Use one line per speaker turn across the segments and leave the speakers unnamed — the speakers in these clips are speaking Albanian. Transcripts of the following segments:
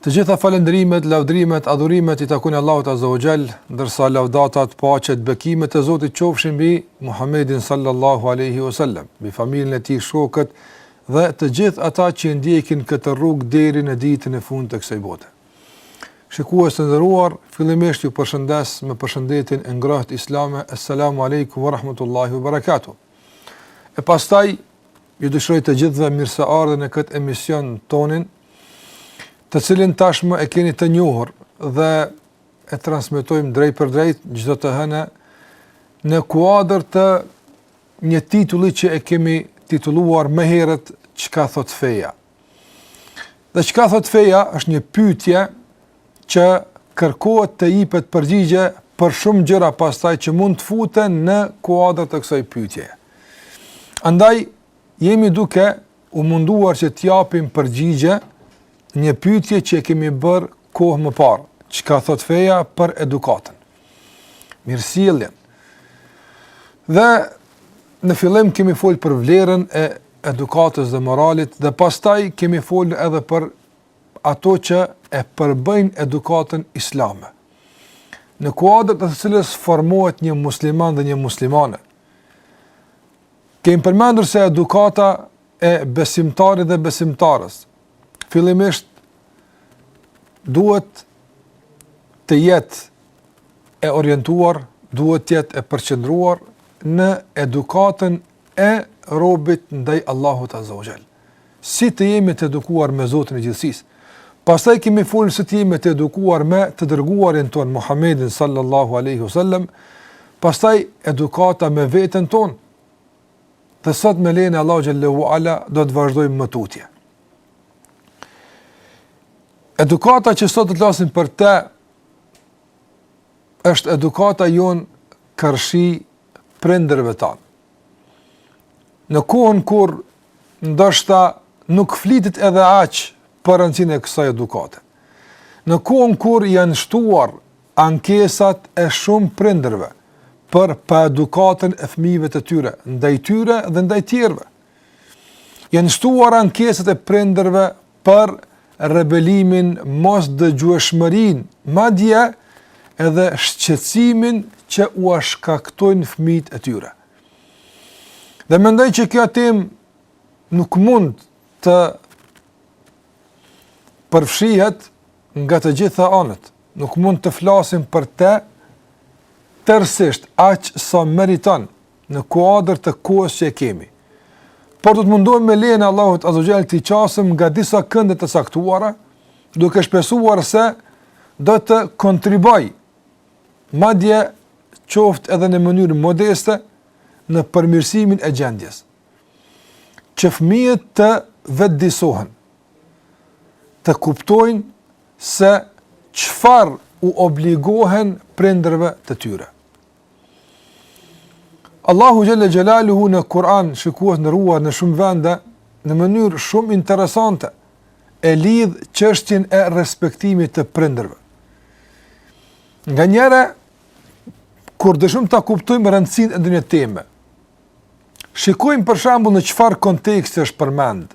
Të gjitha falënderimet, lavdrimet, adhurimet i takojnë Allahut Azza wa Jall, ndërsa lavdatat, paqet, bekimet e Zotit qofshin mbi Muhammedin sallallahu alaihi wasallam, mbi familjen e tij, shokët dhe të gjithë ata që ndjekin këtë rrugë deri në ditën e fundit të kësaj bote. Shikues të nderuar, fillimisht ju përshëndes me përshëndetjen e ngrohtë islame. Assalamu alaikum wa rahmatullahi wa barakatuh. E pastaj ju dëshiroj të gjithëve mirëseardhjen në këtë emision tonin të cilin tashmë e keni të njohur dhe e transmetojmë drejtpërdrejt çdo të hënë në kuadër të një titulli që e kemi titulluar më herët çka thotë feja. Dhe çka thotë feja është një pyetje që kërkohet të ipet përgjigje për shumë gjëra pastaj që mund të futen në kuadër të kësaj pyetjeje. Andaj jemi duke u munduar që të japim përgjigje një pyetje që e kemi bërë kohë më parë, çka thotë feja për edukatën. Mirësjelljen. Dhe në fillim kemi fol për vlerën e edukatës dhe moralit dhe pastaj kemi folur edhe për ato që e përbëjnë edukatën islame. Në kuadër të të cilës formohet një musliman dhe një muslimane. Kemi përmendur se edukata e besimtarit dhe besimtares, fillimisht duhet të jetë e orientuar, duhet të jetë e përqendruar në edukatën e robit ndaj Allahut Azza wa Jall. si të jemi të edukuar me Zotin e gjithësisë. Pastaj kemi folur si të jemi të edukuar me të dërguarin tonë Muhammedin sallallahu alaihi wasallam. Pastaj edukata me veten tonë. Dhe sot me lejen e Allahut Jalla wa Ala do të vazhdojmë më tutje. Edukata që sot do të flasim për të është edukata jonë karshi prindrëve tanë. Në kohën kur ndoshta nuk flitet edhe aq për rëndësinë e kësaj edukate. Në kohën kur janë shtuar ankesat e shumë prindërve për paedukatën e fëmijëve të tyre, ndaj tyre dhe ndaj tjerëve. Janë shtuar ankesat e prindërve për rebelimin, mosdëgjueshmërinë, madje edhe shqetësimin që ua shkaktojnë fëmijët e tyre. Dhe mendoj që kjo temë nuk mund të përfshihet nga të gjitha anët. Nuk mund të flasim për te tërsisht aq sa meriton në kuadër të kohës që e kemi. Por do të mundohem me lejen e Allahut Azze ue Xhel t'i qasem nga disa kënde të caktuara, duke shpresuar se do të kontribuoj madje qoftë edhe në mënyrë modeste në përmirësimin e gjendjes. Që fëmijët të vetëdijesohen, të kuptojnë se çfarë u obligohen prindërve të tyre. Allahu Xhel-le Xhelaluhu në Kur'an, shikues të nderuar në shumë vende, në mënyrë shumë interesante, e lidh çështjen e respektimit të prindërve. Nganjëherë, kur dëshirojmë ta kuptojmë rëndësinë e një teme, shikojmë për shembull në çfarë konteksti është përmend,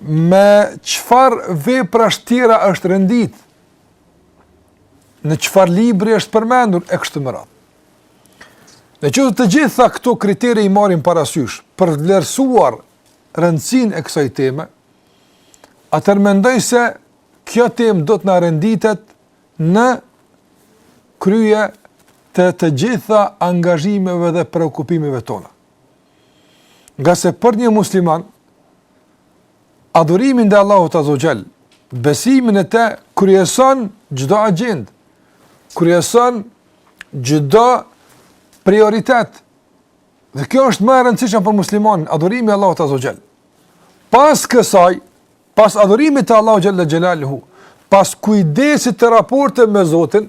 me çfarë veprash tjera është rendit, në çfarë libri është përmendur, e kështu me radhë. Në qoftë se të gjitha këto kritere i marrim parasysh, për të vlerësuar rëndësinë e kësaj teme, atëherë mendoj se kjo temë do të na renditet në krye të të gjitha angazhimeve dhe preokupimeve tona. Ngase për një musliman, adhurimi ndaj Allahut Azze ue Xhel, besimi në te kryeson çdo agjendë, kryeson çdo prioritet, Dhe kjo është më e rëndësishmja për muslimanin, adhurimi i Allahut Azze ue Xhel. Pas kësaj, pas adhurimit të Allahut Xhel-le Xhelaluhu, pas kujdesit të raporteve me Zotin,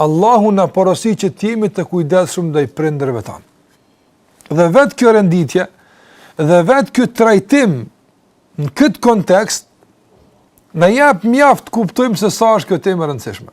Allahu na porosit që të jemi të kujdesshëm ndaj prindërve tanë. Dhe vetë kjo renditje dhe vetë ky trajtim në këtë kontekst na jep mjaft të kuptojmë se sa është kjo temë e rëndësishme.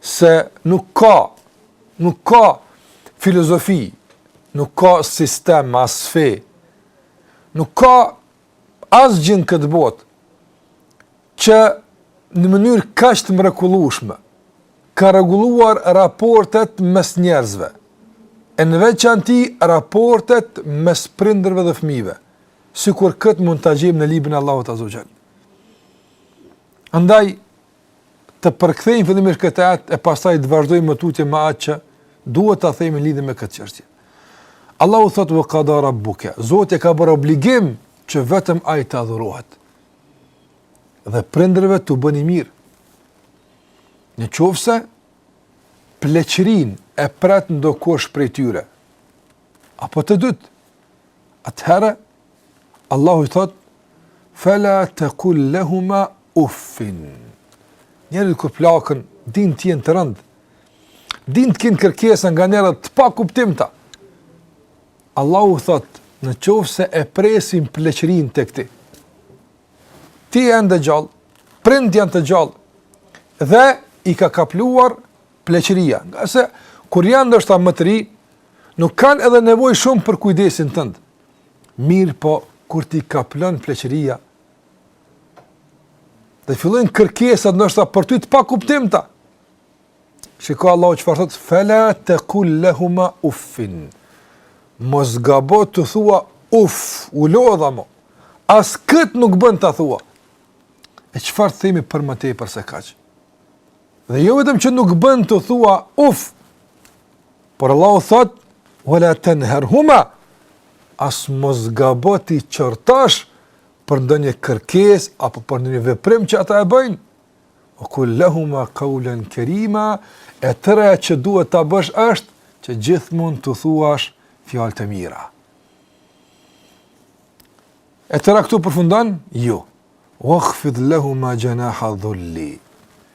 se nuk ka nuk ka filozofi, nuk ka sistem as fe, nuk ka asgjë në këtë botë që në mënyrë kaq të mrekullueshme ka rregulluar raportet mes njerëzve. E në veçanti raportet mes prindërve dhe fëmijëve, sikur këtë mund ta gjejmë në librin e Allahut Azze ue Xhel. Andaj të përkthejmë fillimisht këtë ajet e pastaj të vazhdojmë më tutje me atë që duhet ta themi lidhje me këtë çështje. Allahu thotë wa qada rabbuka, Zoti ka bërë obligim që vetëm ai të adhurohet. Dhe prindërve t'u bëni mirë. Në qoftë se pleqërinë e pret ndokush prej tyre. Apo të dytë. Atëherë Allahu thotë, fela tekul lehuma uffin. Njerëzit kur plaken, dinë të jenë të rëndë, dinë të kenë kërkesa nganjëherë të pakuptimta. Allahu thotë, në qoftë se e presin pleqërinë tek ti. Ti je ende gjallë, prindët janë të gjallë, dhe i ka kapluar pleqëria. Ngase, kur janë ndoshta më të ri, nuk kanë edhe nevojë shumë për kujdesin tënd. Mirëpo, kur t'i kaplon pleqëria, dhe fillojnë kërkesat ndoshta për ty të pakuptimta. Shiko Allahu çfarë thotë, fela taqul lahuma uffin. Mos gabo t'u thua uff, u lodha mo. As këtë nuk bën ta thua. E çfarë themi për më tepër se kaq? Dhe jo vetëm që nuk bën t'u thua uf, por Allahu thotë, wala tenherhuma, as mos gabo t'i qortosh për ndonjë kërkesë, apo për ndonjë veprim që ata e bëjnë, wa kul lehuma kaulen kerima, e tëra që duhet ta bësh është, që gjithmonë t'u thuash fjallë të mira. E tëra këtu përfundon? Jo. Wakhfid lahuma janaha dhulli.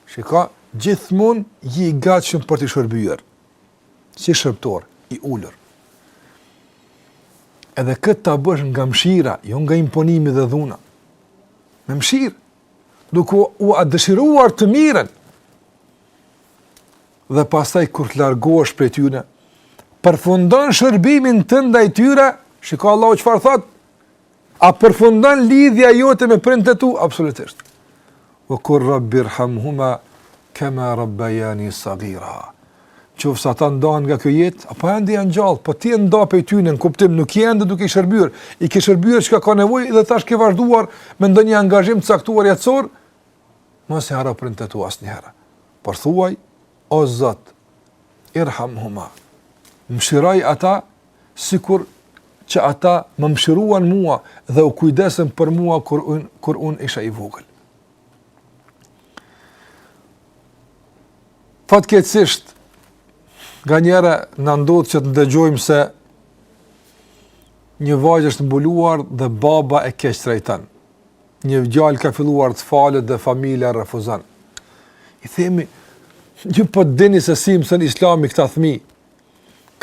Shiko, gjithmonë ji i gatshëm për t'i shërbyer. Si shërbëtor i ulur. Edhe këtë ta bësh nga mëshira, jo nga imponimi dhe dhuna. Me mshirë, duke ua dëshiruar të mirën, dhe pastaj kur të largohesh prej tyre, përfundon shërbimin tënd ndaj tyre, shiko Allahu çfarë thotë, A përfundon lidhja jote me prindët e tu? Absolutisht. Wa kur rabbirhamhuma kema rabbajani sagira. Qoftë se ata ndahen nga kjo jetë, apo ende janë gjallë, po ti je nda pej tyne, në kuptim nuk je ende duke i shërbyer, i ke shërbyer çka ka nevojë, dhe tash ke vazhduar me ndonjë angazhim të caktuar jetësor, mos i harro prindët e tu asnjëherë. Por thuaj, O Zot, irhamhuma, mëshiroji ata sikur që ata më mëshiruan mua dhe u kujdesën për mua kur unë kur unë isha i vogël. Fatkeqësisht nganjëherë na ndodh që të dëgjojmë se një vajzë është mbuluar dhe baba e keqtrajton. një djal ka filluar të falet dhe familja refuzon. I themi, ju po dini se si mëson islami këta fmij,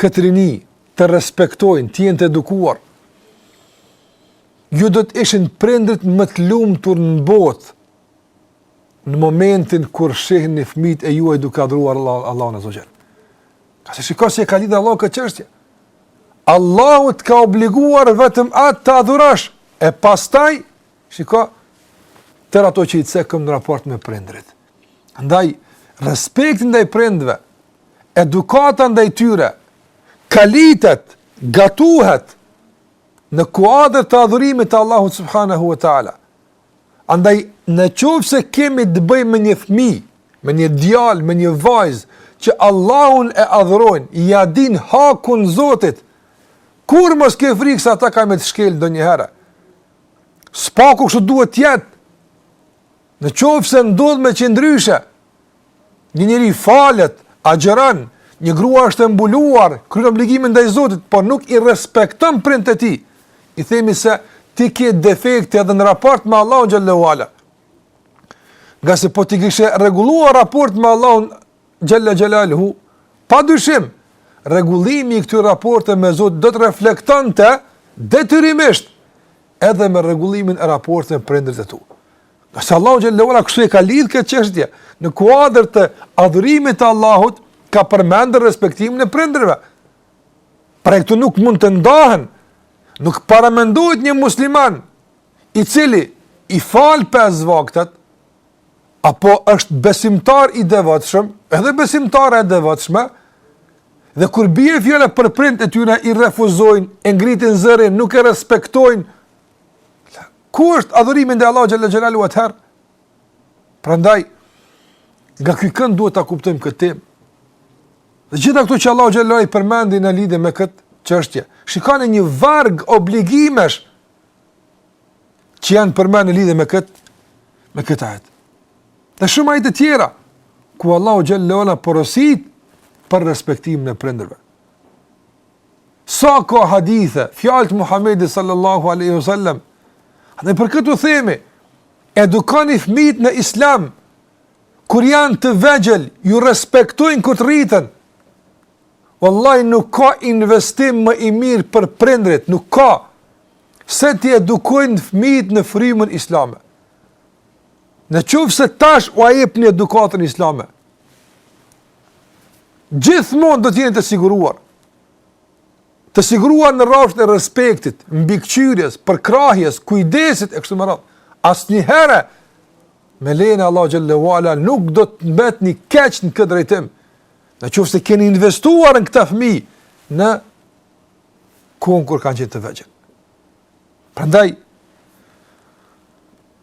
këtë rini, të respektojnë, të jenë të edukuar. Ju do të ishin prindërit më të lumtur në botë, në momentin kur shihni fmijt e juaj duke adhuruar Allahun azze ue xhel. Ngase shiko si e ka lidh Allahu këtë qështje. Allahu të ka obliguar vetëm atë të adhurosh, e pastaj, shiko, tërë ato që i cekëm në raport me prindërit. Ndaj, respekti ndaj prindve, edukata ndaj tyre, kalitet, gatuhet, në kuadër të adhurimit të Allahut subhanahu wa ta'ala. Andaj, në qoftë se kemi të bëjmë me një fmi, me një djal, me një vajzë, që Allahun e adhurojnë, ia din hakun zotit, kurrë mos ke frikë se ata kanë me të shkelë ndonjëherë. Së paku kështu duhet të jetë, në qoftë se ndodh diç ndryshe, Një njeri falet, agjëron, një grua është e mbuluar, kryen obligimin ndaj Zotit, por nuk i respekton prindët e tij. I themi se ti ke defekte edhe në raport me Allahun xhallahu ala. Ngase po t'i kishe rregulluar raportet me Allahun xhalla xhalaluhu, pa dyshim rregullimi i këtyre raporteve me Zot do të reflektonte detyrimisht edhe me rregullimin e raporteve me prindërit e tu. Ngase Allahu xhallahu ala kështu e ka lidh këtë çështje në kuadër të adhurimit të Allahut, ka përmendur respektimin e prindërve. Pra këto nuk mund të ndahen. Nuk paramendohet një musliman i cili i fal pesë vaktet apo është besimtar i devotshëm, edhe besimtare e devotshme, dhe kur bie fjala për prindët e tyre i refuzojnë, e ngritin zërin, nuk e respektojnë, Ku është adhurimi ndaj Allahut xhalla xhelaluhu atëherë? Prandaj nga ky kënd duhet ta kuptojmë këtë temë. Dhe gjitha këto që Allahu xhalla ala i përmendi në lidhje me këtë çështje. Shikoni një varg obligimesh që janë përmendur në lidhje me këtë me këtë ajet. Dhe shumë ajete të tjera ku Allahu xhalla ala porosit për respektimin e prindërve. Sa ka hadithe, fjalë të Muhamedit sallallahu alaihi wasallam. Dhe për këtë u themi, edukoni fëmijët në Islam. Kur janë të vegjël, ju respektojnë kur të rriten. Wallahi nuk ka investim më i mirë për prindërit, nuk ka se t'i edukojnë fëmijët në frymën islame. Në qoftë se tash ua jepni edukatën islame, gjithmonë do të jeni të siguruar. Të siguruar në rrafshin e respektit, mbikëqyrjes, përkrahjes, kujdesit e kështu me radhë. Asnjëherë me lejen e Allahut Xhelle ue ala nuk do të mbetni keq në këtë drejtim. Në qoftë se keni investuar në këta fëmijë në kohën kur kanë qenë të vegjël. Prandaj,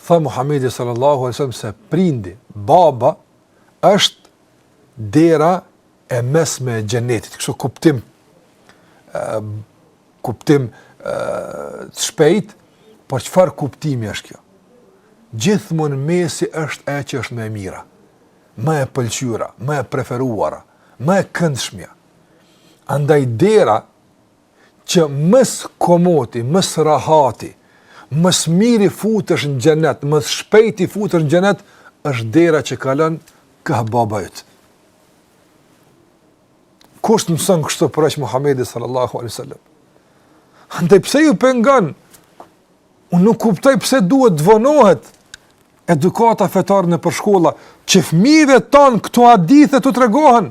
Tha Muhamedi sallallahu alaihi wasallam se prindi, baba është dera e mesme e xhenetit. Kështu kuptim, kuptim të shpejtë, por çfarë kuptimi është kjo? Gjithmonë mesi është ajo që është më e mira, më e pëlqyera, më e preferuara, më e këndshmja. Andaj dera që më s'komoti, më s'rahati, më s'miri futesh në xhenet, më s'shpejti futesh në xhenet, është dera që kalon kah baba jot. Kush t'mëson kështu përveç Muhammedi sallallahu alaihi wasallam? Andaj pse ju pengon? Unë nuk kuptoj pse duhet të vonohet edukata fetare nëpër shkolla, që fmijve tanë këto hadithe t'u tregohen.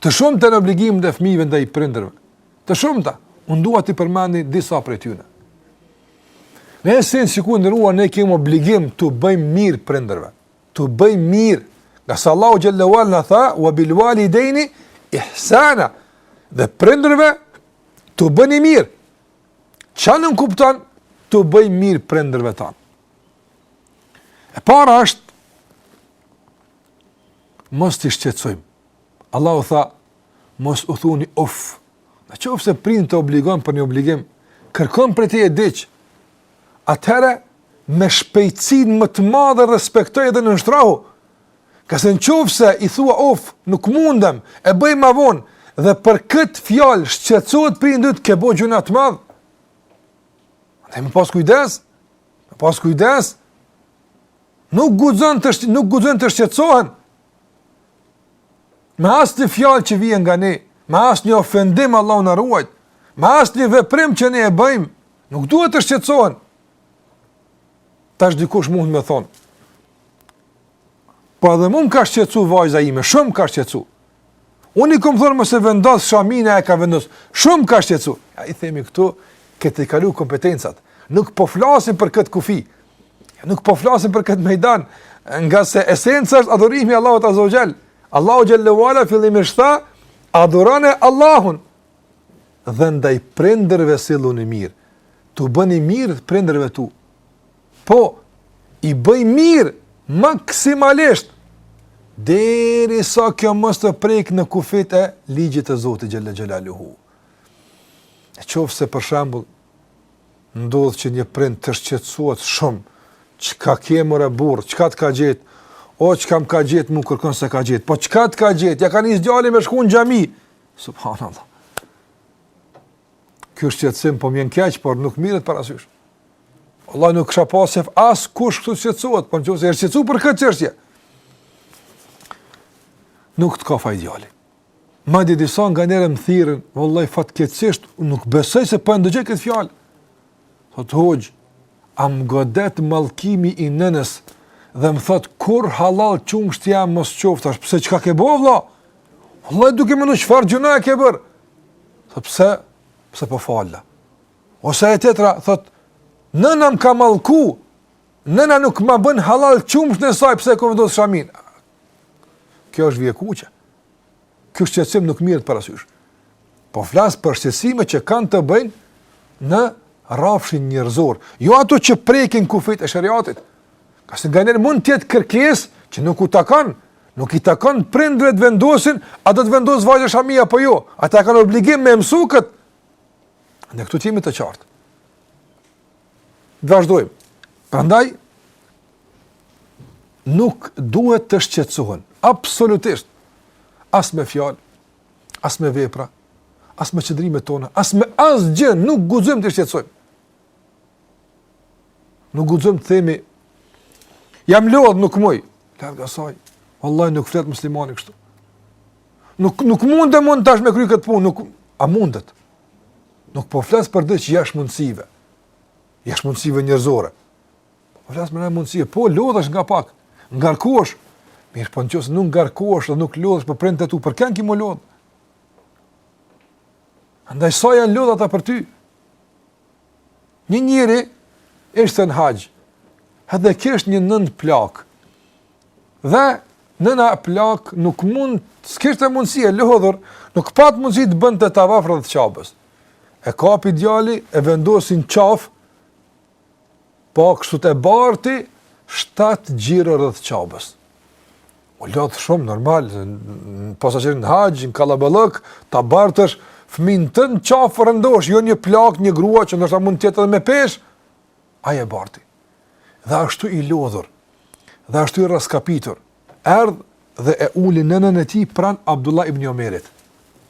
Të shumta janë obligimet e fmijve ndaj prindërve. Të shumta, unë dua t'i përmendi disa prej tyne. Ne, e si, shiku i nderuar, ne kemë obligim t'u bëjmë mirë prindërve. T'u bëjmë mirë. Ngase Allahu Xhelle ue ala na tha, ue bil walidejni ihsana. Dhe prindërve t'u bëni mirë. Çka nënkupton t'u bëjmë mirë prindërve tanë? E para është mos t'i shqetësojmë. Allahu tha, mos u thuni uf. Në qoftë se prindi të obligon për një obligim, kërkon prej teje diç, atëherë me shpejtësinë më të madhe respektoje edhe nënshtrohu. Ngase në qoftë se i thua uf, nuk mundem, e bëj ma vonë, dhe për këtë fjalë shqetësohet prindi yt, ke bo gjunah të madh. Dhe me pas kujdes, me pas kujdes, Nuk guxojnë të nuk guxojnë të shqetësohen. Me asnjë fjalë që vjen nga ne, me asnjë ofendim Allahu na ruajt, me asnjë veprim që ne e bëjmë, nuk duhet të shqetësohen. Tash dikush mund me thonë. Po edhe mu m'ka shqetësu vajza ime, shumë m'ka shqetësu. Unë i kom thonë mos e vendos shaminë, e ka vendos. Shumë m'ka shqetësu. Jo, i themi këtu, ke tejkalu kompetencat. Nuk po flasim për këtë kufi. Nuk po flasim për këtë mejdan. Ngase esenca është adhurimi i Allahut Azze ue xhel. Allahu Xhelle ue ala fillimisht tha, adhurone Allahun. Dhe ndaj prindërve silluni mirë. T'u bëni mirë prindërve tu. Po, i bëj mirë, maksimalisht, derisa kjo mos të prekë në kufijtë e ligjit të Zotit xhel-le xhelaluhu. Në qoftë se për shembull, ndodh që një prind të shqetësohet shumë, çka ke more burrë, çka të ka gjetë, o çka më ka gjetë, mu kërkon s'e ka gjetë, po çka të ka gjetë, ja ka nis djali me shku në xhami, subhanallah. Ky shqetësim po m'vjen keq, por nuk merret parasysh. Wallahi nuk kisha pas qejf askush këtu të shqetësohet, po nëse shqetësohet për këtë çështje. Nuk të ka faj djali. Madje disa nganjëherë më thirrën, vallahi fatkeqësisht nuk besoj se po e dëgjoj këtë fjalë. Thotë hoxhë, a më godet mallkimi i nënës dhe më thotë kurrë hallall qumështi jem mos t'qoftë, pse çka ke bë o vëlla? Vallahi duke menduar çfarë gjynah ke bërë? Thotë pse? Pse po falem? Ose tjetra, thotë, nëna më ka mallku, nëna nuk ma bën hallall qumshtin e saj, pse e kom vendosë shaminë. Kjo është vijë e kuqe. Ky shqetësim nuk merret parasysh. Po flas për shqetësime që kanë të bëjnë në rafshin njerëzor. Jo ato që prekin kufijtë e sheriatit. Se nganjëherë mund të jetë kërkesë që nuk u takon, nuk i takon prindërve të vendosin, a do të vendosë vajza shami apo jo. Ata kanë obligim me e mësu këtë Deri këtu të jemi të qartë. Dhe vazhdojmë. Prandaj, nuk duhet të shqetësohen. Absolutisht. As me fjalë, as me vepra, as me qëndrimet tona, as me asgjë, nuk guxojmë t'i shqetësojmë. Nuk guxojmë të themi, jam lodhë, nuk muj. Larg asaj, vallahi nuk flet muslimani kështu. Nuk nuk mundem, nuk mund tash me e kry këtë punë, nuk e mundem. Nuk po flas për diçka që është jashtë mundësive. Jashtë mundësive njerëzore. Po flas me mundësi e, po lodhesh nga pak, ngarkohesh. Mirë, po në qoftë se nuk ngarkohesh dhe nuk lodhesh për prindët e tu, për kend ki m'u lodh? Mendoje sa janë lodh ata për ty? Një njeri ishte në haxh, edhe kishte një nënë plakë, dhe nëna plakë nuk mund, s'kishte mundësi, e lodhur, nuk pat mundësi të bënte tavaf rreth Qabes. E kapi djali, e vendosi në qafë, po kështu dhe e barti, shtatë xhiro rreth Qabes. U lodh shumë normal, posaçërisht në haxh, në kallabllëk, ta bartësh fëmijën tënd në qafë rëndohesh, jo një plakë, një grua që ndoshta mund të jetë edhe me peshë. Ai e barti. Dhe ashtu i lodhur. Dhe ashtu i rraskapitur. Erdh dhe e uli nënën e tij pran Abdullah ibn Omerit.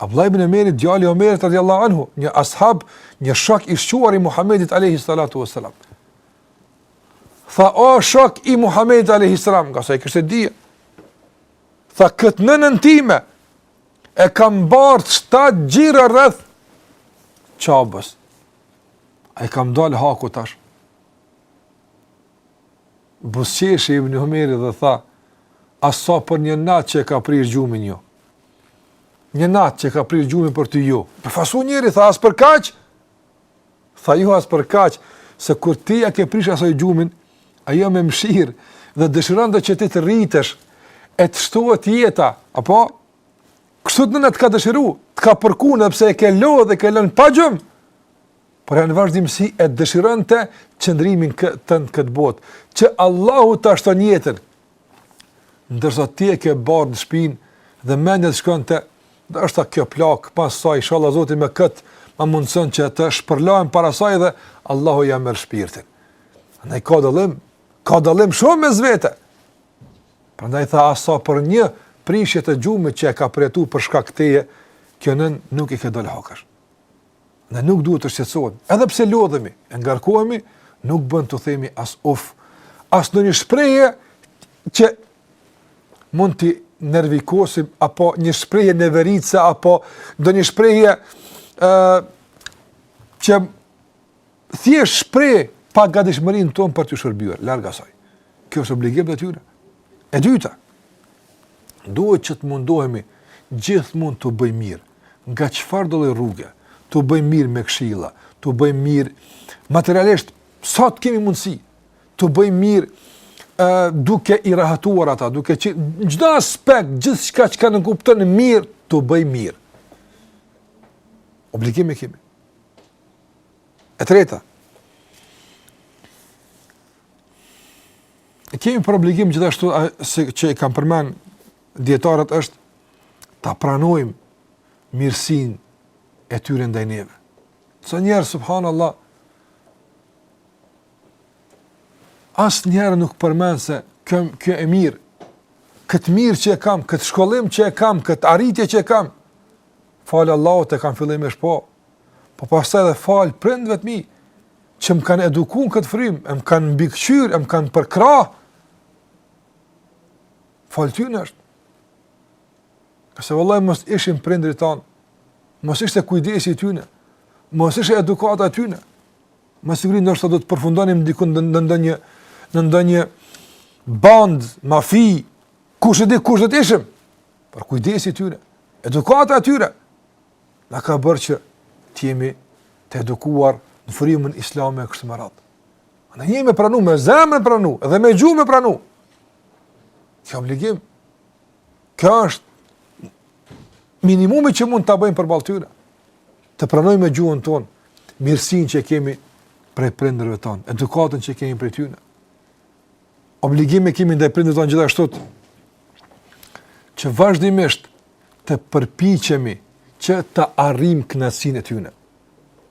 Abdullah ibn Omerit djali i Omerit radiallahu anhu, një ashab, një shok i shquar i Muhamedit alayhi salatu wasalam. Tha, o shok i Muhammed a.s. Nga sa i kishte dije. Tha, këtë nënën time e kam bartë shtatë xhiro rreth Qabes. A i kam dalë haku tash. Buzëqeshi Ibni Omeri dhe tha, as sa për një natë që e ka prish gjumin jo. Një natë që e ka prish gjumin për ty jo. Pra ky njeri, tha, as për kaq, Tha jo as për kaq se kur ti ja ke prish asaj gjumin, ajo me mshirë dhe dëshironte që ti të rritesh, e të shtohet jeta, apo? Kështu të nëna të ka dëshiru, të ka përkun edhe pse e ke lodh e ke lënë pa gjumë, por ajo në vazhdimësi e dëshironte qëndrimin këtë, tënd në këtë botë, që Allahu ta shton jetën, ndërsa ti e ke bart në shpinë dhe mendja të shkon te ndoshta kjo plakë pas saj inshallah zoti me këtë ma mundson që të shpërlahem para saj dhe Allahu ja merr shpirtin. Andaj ka dallim, ka dallim shumë mes vete. Prandaj tha as sa për një prishje të gjumit që e ka përjetuar për shkak teje, kjo nënë nuk i ke dal hakash. Ne nuk duhet të shqetësohemi, edhe pse lodhemi, e ngarkohemi, nuk bën t'u themi as uf, as ndonjë shprehje që mund t'i nervikosim, apo një shprehje neveritëse, apo ndonjë shprehje uh, që Thjesht shpreh pagatishmërinë tonë për t'ju shërbyer, larg asaj. Kjo është obligim ndaj tyre. E dyta, duhet që të mundohemi gjithmonë t'u bëjmë mirë, nga çfarëdo lloj rruge, t'u bëjmë mirë me kshilla, t'u bëjmë mirë materialisht, sa të kemi mundësi, t'u bëjmë mirë uh, duke i rahatuar ata, duke që në gjithë aspekt, gjithçka që ka nënkupton mirë, t'u bëjmë mirë. Obligim e kemi. E treta, e kemi për obligim gjithashtu a, se, që e kanë përmend dijetarët është ta pranojmë mirësinë e tyre ndaj neve. S'e njëherë, subhanallah, asnjëherë nuk përmend se kjo, kjo e mirë, këtë mirë që e kam, këtë shkollim që e kam, këtë arritje që e kam, Falë Allahut e kam fillimisht po, po pastaj edhe falë prindëve të mi, që më kanë eduku në këtë frymë, e më kanë mbikëqyr, e më kanë përkrah, falë tyne është. Pse vallahi mos ishin prindërit tanë, mos ishte kujdesi i tyne, mos ishte edukata e tyne, me siguri ndoshta do të përfundonim diku në ndonjë në ndonjë bandë mafie kush e di kush do të ishim Por kujdesi i tyre, edukata e tyre, na ka bërë që të jemi të edukuar në frymën islame e kështu me radhë. Andaj me i pranu me zemër pranu dhe me gjuhë me pranu. Kjo obligim. Kjo është minimumi që mund ta bëjmë përballë tyre. Të pranojmë me gjuhën tonë mirësinë që kemi prej prindërve tanë, edukatën që kemi prej tyre. Obligime kemi ndaj prindërve tanë gjithashtu që vazhdimisht të përpiqemi që ta arrijmë kënaqësinë e tyre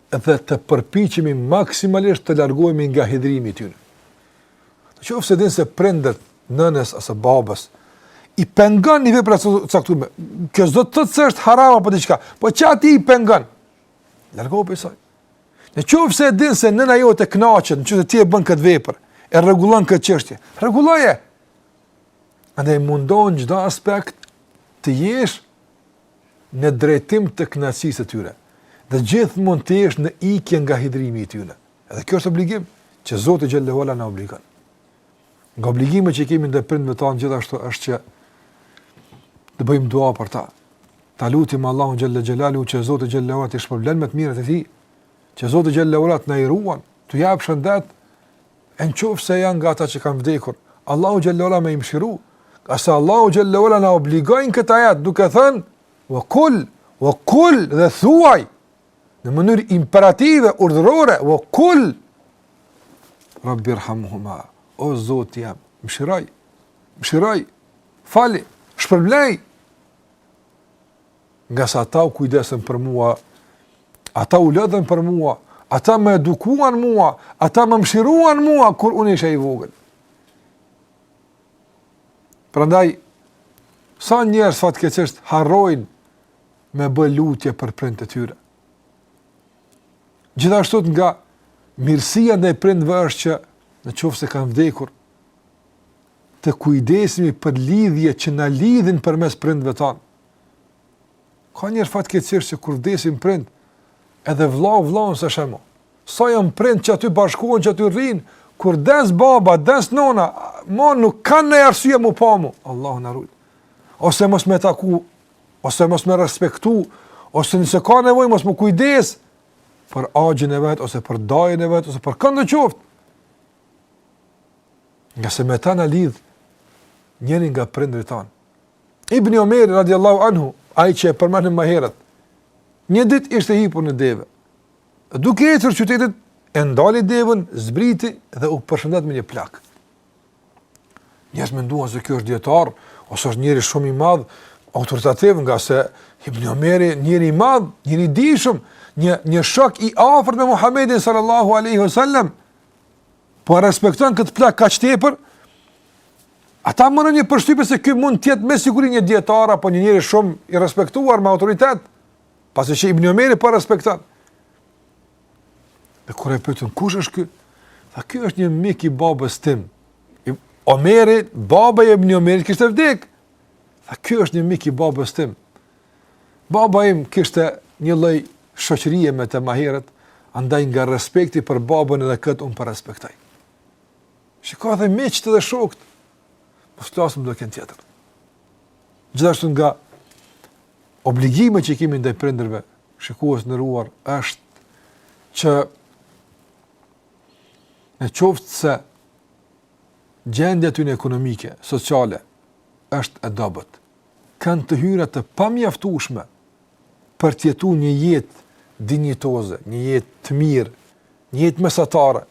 dhe të përpiqemi maksimalisht të largohemi nga hidhërimi i tyre. Në qoftë se e din se prindët, nënës ose babës i pengon një vepër e caktuar, kjo s'do të thotë se është haram apo diçka, po qe ati i pengon. Largohu prej saj. Në qoftë se e din se nëna jote knaqet, në qoftë se ti e bën këtë vepër, e rregullon këtë qështje, rregulloje! Andaj mundohu në çdo aspekt të jesh në drejtim të knaqësisë së tyre, dhe gjithmonë të jesh në ikje nga hidhërimi i tyre. Edhe kjo është obligim që Zoti xhelle ve ala na obligon. Nga obligimet që kemi ndaj prindve tanë gjithashtu është që të bëjmë dua për ta. Ta lutim Allahun xhalla xhelalu që Zoti xhalla wa ala t'i shpërblen me të mirat e tij, që Zoti xhalla wa ala të na i ruan, t'u jap shëndet. E në qoftë se janë nga ata që kanë vdekur, Allahu xhalla wa ala me i mëshiru. Ngase Allahu xhalla wa ala na obligon në këtë ajet duke thënë: "Wa kul, wa kul dhe thuaj në mënyrë imperative, urdhërore, wa kul rabbi rhamhuma, o Zoti jem, mshiroj, mshiroj, fali, shpërblej, ngase ata u kujdesën për mua, ata u lodhën për mua, ata më edukuan mua, ata më mshiruan mua, kur unë isha i vogël. Prandaj, sa njerëz fatkeqësisht harrojnë me bë lutje për prindt e tyre. Gjithashtu nga mirësia ndaj prindve është që në qoftë se kanë vdekur, të kujdesemi për lidhje që na lidhin përmes prindve tanë. Ka njerëz fatkeqsisht që kur vdesin prindt, edhe vllau vllaun s'e sheh mo. Sa janë prindt qaty bashkohen, qaty rrinë, kur des baba, des nona, ma nuk kanë ndonjë arsye m'u pa mo. Allah na rujtë. Ose mos m'u taku ose mos me e respektu, ose nëse ka nevoj, mos m'u kujdes për axhën e vet, ose për dajën e vet, ose për këndo qoftë. Ngase me ta na lidh njëri nga prindrit tanë. Ibni Omeri, radiallahu anhu, ai që e përmendëm më herët, një dit ishte hipur në deve, duke ecur qytetit, e ndali devën, zbriti dhe u përshëndet me një plak. Njerëz menduan se ky është dietar ose është njeri shumë i madh, autoritativ ngase Ibn Omeri, njeri i madh, njeri i dijshëm, një një shok i afërt me Muhamedin sallallahu alaihi wasallam. Po e respekton këtë plak kaq tepër? Ata morën një përshtypje se ky mund të jetë me siguri një dietar apo një njeri shumë i respektuar me autoritet, pasi që Ibn Omeri po e respekton. Dhe kur e pyetën kush është ky? Tha ky është një mik i babës tim. Omeri, baba i Ibn Omerit kishte vdek. Tha ky është një mik i babës tim. Baba im kishte një lloj shoqërie me të ma herët, andaj nga respekti për babën edhe këtë unë po e respektoj. Shiko edhe miqtë dhe shokët. Mos flasim dokënd tjetër. Gjithashtu nga obligime që i kemi ndaj prindërve, shikues i nderuar, është që në qoftë se gjendja tyre ekonomike, sociale është e dobët, kanë të hyra të pamjaftueshme për të jetuar një jetë dinjitoze, një jetë të mirë, një jetë mesatare.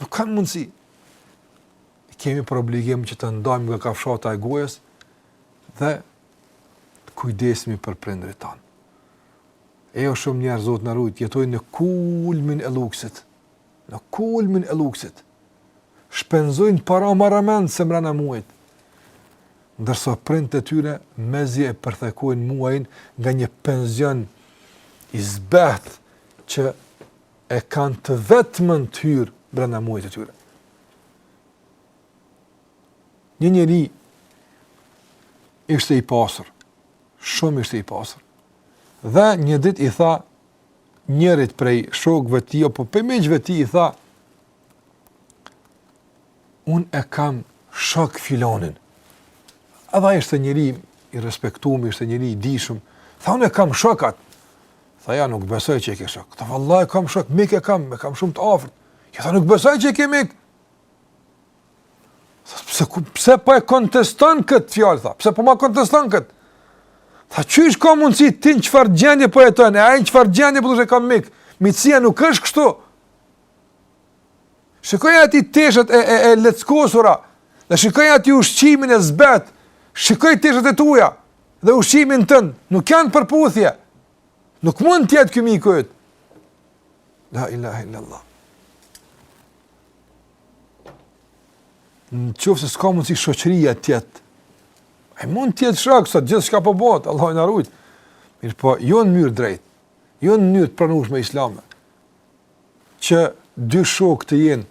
Nuk kanë mundësi. kemi për obligim që të ndajmë nga kafshata e gojës dhe të kujdesemi për prindërit tanë. E jo shumë njerëz, Zoti na rujtë, jetojnë në kulmin e luksit. Në kulmin e luksit. Shpenzojnë para marramendëse mrena muajt. Ndërsa prindët e tyre, mezi e përthekojnë muajin nga një penzion i zbehtë që e kanë të vetmen të hyrë mrena muajt të tyre. Një njeri ishte i pasur, shumë ishte i pasur. Dhe një dit i tha njërit prej shokëve të tij, apo prej miqve të tij i tha, unë e kam shok filonin. Edhe ishte njeri i respektum, ishte njeri i dijshëm. Tha unë e kam shok atë. Tha ja, nuk besoj që e ke shok. Tha vallahi e kam shok, mik e kam, e kam shumë të afrët. Ja tha nuk besoj që e ke mik. Tha, pse, ku, pse po e konteston këtë fjalë, tha, pse po ma konteston këtë? Tha, qysh ka mundësi ti në çfarë gjendje po jeton, e ai në çfarë gjendje, po thush e kam mik, miqësia nuk është kështu. Shikoja atij teshat e, e, e leckosura, dhe shikoja atij ushqimin e zbehtë, shikoji teshat e tuja, dhe ushqimin tënd, nuk janë në përputhje, Nuk mund të jetë ky miku yt. La ilaha illa Allah. Në qoftë se s'ka mundësi shoqëria të jetë, e mund të jetë shokë, se gjithçka po bëhet, Allahu na ruajtë, mirëpo, jo në mënyrë të drejtë, jo në mënyrë të pranushme islame, që dy shokë të jenë,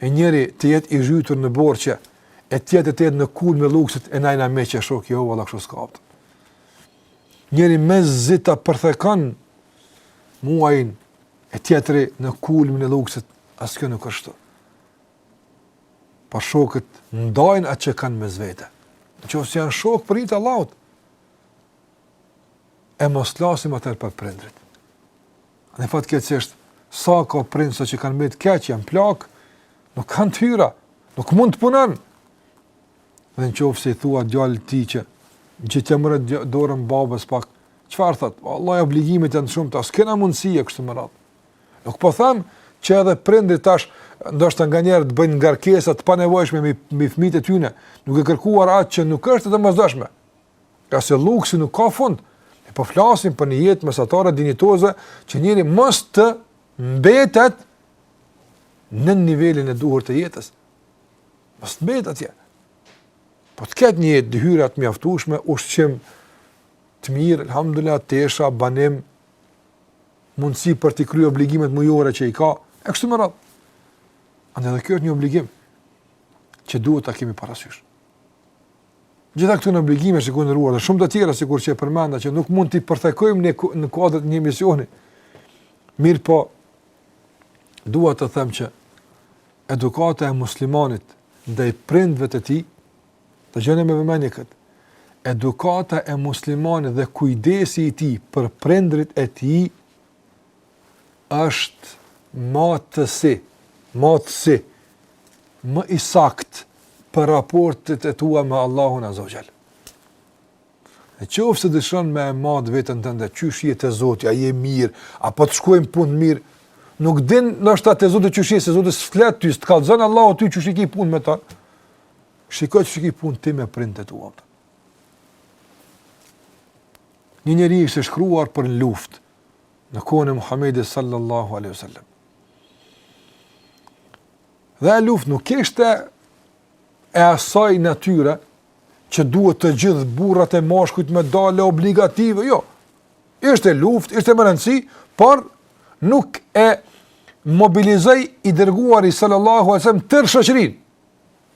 e njëri të jetë i zhytur në borxhe, e tjetri të jetë në kulmin e luksit, e na jena me që shokë, jo, vallah kështu s'ka apëtë. Njëri mezi ta përthekon muajin e tjetri në kulmin e luksit, as kjo nuk është. Por shokët ndajnë atë që kanë mes vete. Në qoftë se janë shokë për hir të Allahut, e mos flasim atëherë për prindrit. E fatkeqësisht, sa ka prindër sot që kanë mbetë keq, janë plakë, nuk kanë të hyra, nuk mund të punojnë. Dhe në qoftë se i thua djalit të tij që në që t'ia marrë dorën babës pak, çfarë thotë? Po, vallahi obligimet janë shumë, tash s'kena mundësi e kështu me radhë. Nuk po them që edhe prindrit tash, ndoshta nganjëherë të bëjnë ngarkesa të panevojshme mbi, mbi fmit e tyne, duke kërkuar atë që nuk është e domosdoshme. Ngase luksi nuk ka fund, e po flasim për një jetë mesatare dinjitoze që njeriu mos të mbetet nën nivelin e duhur të jetës. Mos të mbet atje. Po të ketë një të hyrë të mjaftueshme, ushqim të mirë, alhamdulillah, tesha, banim, mundësi për të kryer obligimet mujore që i ka, e kështu me radhë. Andaj dhe kjo është një obligim që duhet ta kemi parasysh. Gjitha këto janë obligime që kënë ruar dhe shumë të tjera sikur që e përmenda që nuk mund t'i përthekojmë në, në kuadër të një emisioni. Mirëpo, dua të them që edukata e muslimanit ndaj prindve të tij, dëgjoni me vëmendje këtë, edukata e muslimanit dhe kujdesi i tij për prindrit e tij, është matësi, matësi, më i saktë për raportet e tua me Allahun Azze ue Xhel. Në qoftë se dëshiron me e mat veten tënde, qysh je te Zoti, a je mirë, a po të shkojnë punët mirë? Nuk din ndoshta te Zoti qysh je, se Zoti s'flet ty, s'të kallzon Allahu ty qysh i ke punët me ta. Shikoj qysh i ke punët ti me prindët e tu. Një njeri ishte shkruar për në luftë në kohën e Muhammedi sallallahu alejhi ue selem. Dhe ajo luftë nuk ishte e asaj natyre që duhet të gjithë burrat e mashkujt me dalë obligative, jo. Ishte luftë, ishte me rëndësi, por nuk e mobilizoi i dërguari sallallahu alajhi wasallam tërë shoqërinë.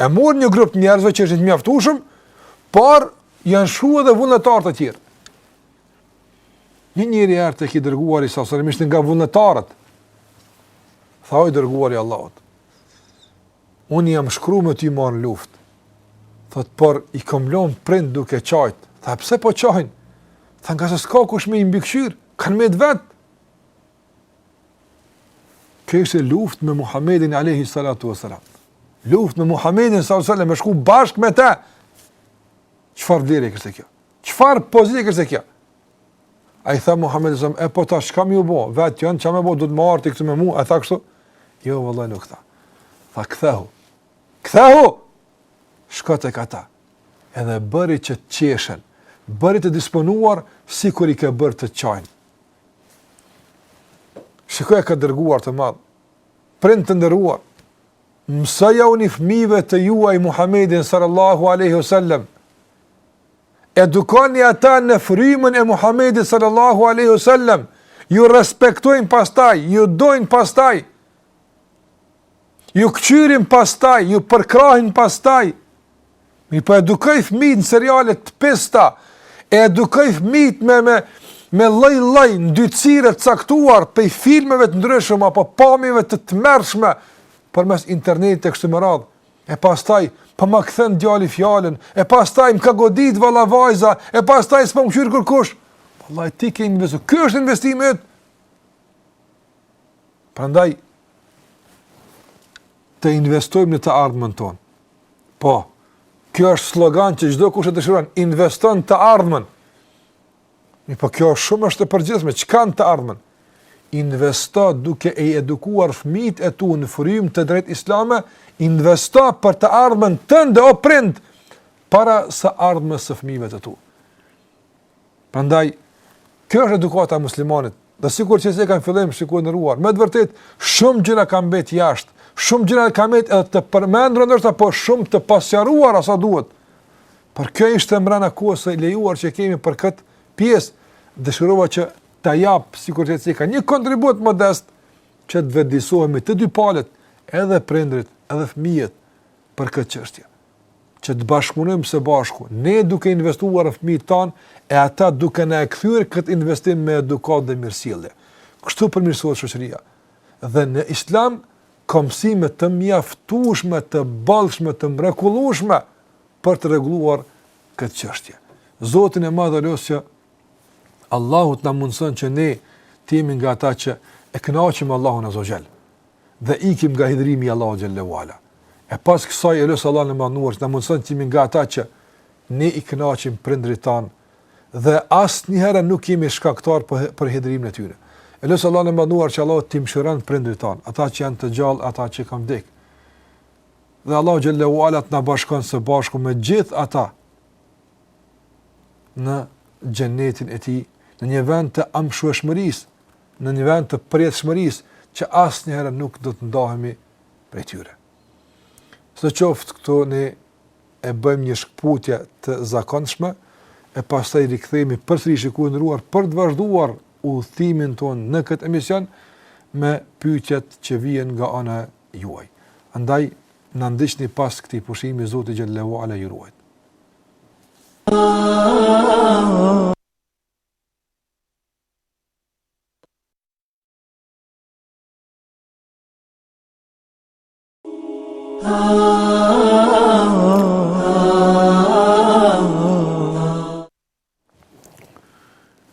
E mur një grup t'njerëzve që ishte të mjaftueshëm, por janë shku edhe vullnetarë të tjerë. Një njeri erdh tek i dërguari salasëm ishte nga vullnetarët. Tha o i dërguari i Allahut. Unë jam shkru me ty me marr në luftë. Thotë por i kam lon prindt duke qajt. Tha pse po qajnë? Tha ngase s'ka kush me i mbikëqyr, kanë met vetë. Kjo është luftë me Muhammedin Alejhi Salatu Veselam. Luftë me Muhammedin Salatu Veselam, me shku bashkë me te. Çfarë vlere është kjo? Çfarë pozite është kjo? A i tha Muhammedi alejhi selam, e po tash çka me ju bo, vetë janë çka me bo, duhet me ardh ti këtu me mu, a tha kështu, jo vallahi nuk tha. Tha kthehu, kthehu, shko tek ata, edhe bëri që të qeshin, bëri të disponuar, sikur i ke bërë të qajnë. Shiko çfarë dërguari të madh, prind të nderuar, mësojauni fmijëve të juaj Muhammedin sallallahu aleyhi sallam, Edukoni ata në frymën e Muhamedit sallallahu alaihi wasallam, ju respektojnë pastaj, ju dojnë pastaj. Ju këqyrin pastaj, ju përkrahin pastaj. Mirëpo edukoj fëmijët në seriale të pista, e edukoj fëmijët me me me lloj-lloj ndytësire të caktuar prej filmeve të ndryshme apo pamjeve të tmerrshme përmes internetit e kështu me radhë. E pastaj, po ma kthen djali fjalën, e pastaj më ka godit valla vajza, e pastaj s'po më kqyr kërkush. Vallahi ti ke investu. Ky është investimi yt. Prandaj të investojmë në të ardhmen tonë. Po. Kjo është slogan që çdokush e dëshiron, investo në të ardhmen. Mirëpo kjo shumë është e përgjithshme, çka në të ardhmen? Investo duke i edukuar fëmijët e tu në frymë të drejtë islame, investo për të ardhmen tënde o prind, para së ardhmes së fëmijëve të tu. Prandaj, kjo është edukata muslimanit, Dhe sikur që ceka në fillim shikues të nderuar, me të vërtetë shumë gjëra kanë mbet jashtë, shumë gjëra kanë mbet edhe të përmendura ndoshta po shumë të pasqaruara sa duhet. Por kjo ishte mrena kohës së lejuar që kemi për këtë pjesë, dëshirova që ta jap sikur që ceka një kontribut modest që të vetëdijesohemi të dy palët, edhe prindërit, edhe fëmijët për këtë çështje. që të bashkëpunojmë së bashku, ne duke investuar fëmijët tanë e ata duke na e kthyer këtë investim me edukatë dhe mirësjellje. Kështu përmirësohet shoqëria. Dhe në Islam ka mësime të mjaftueshme, të bollshme, të mrekullueshme për të rregulluar këtë çështje. Zotin e madhëruar që Allahu të na mundëson që ne të jemi nga ata që e kënaqim Allahun Azza wa Jall. dhe ikim nga hidhërimi i Allahut xhel-le ue ala. E pas kësaj e lus Allahun e madhëruar që na mundëson të jemi nga ata që ne i kënaqim prindërit tanë dhe asnjëherë nuk jemi shkaktar për, për hidhërimin e tyre. E lus Allahun e madhëruar që Allahu t'i mëshiron prindërit tanë, ata që janë të gjallë, ata që kanë vdekur. Dhe Allahu xhel-le ue ala të na bashkon së bashku me gjithë ata në xhenetin e tij, në një vend të amshueshmërisë, në një vend të përjetshmërisë që asnjëherë nuk do të ndahemi prej tyre. Sidoqoftë këtu ne e bëjmë një shkëputje të zakonshme, e pastaj rikthehemi përsëri shikues të nderuar për të vazhduar udhëtimin tonë në këtë emision me pyetjet që vijnë nga ana juaj. Andaj, na ndiqni pas këtij pushimi, Zoti xhel-le ue ala ju ruajt. Ah, ah, ah,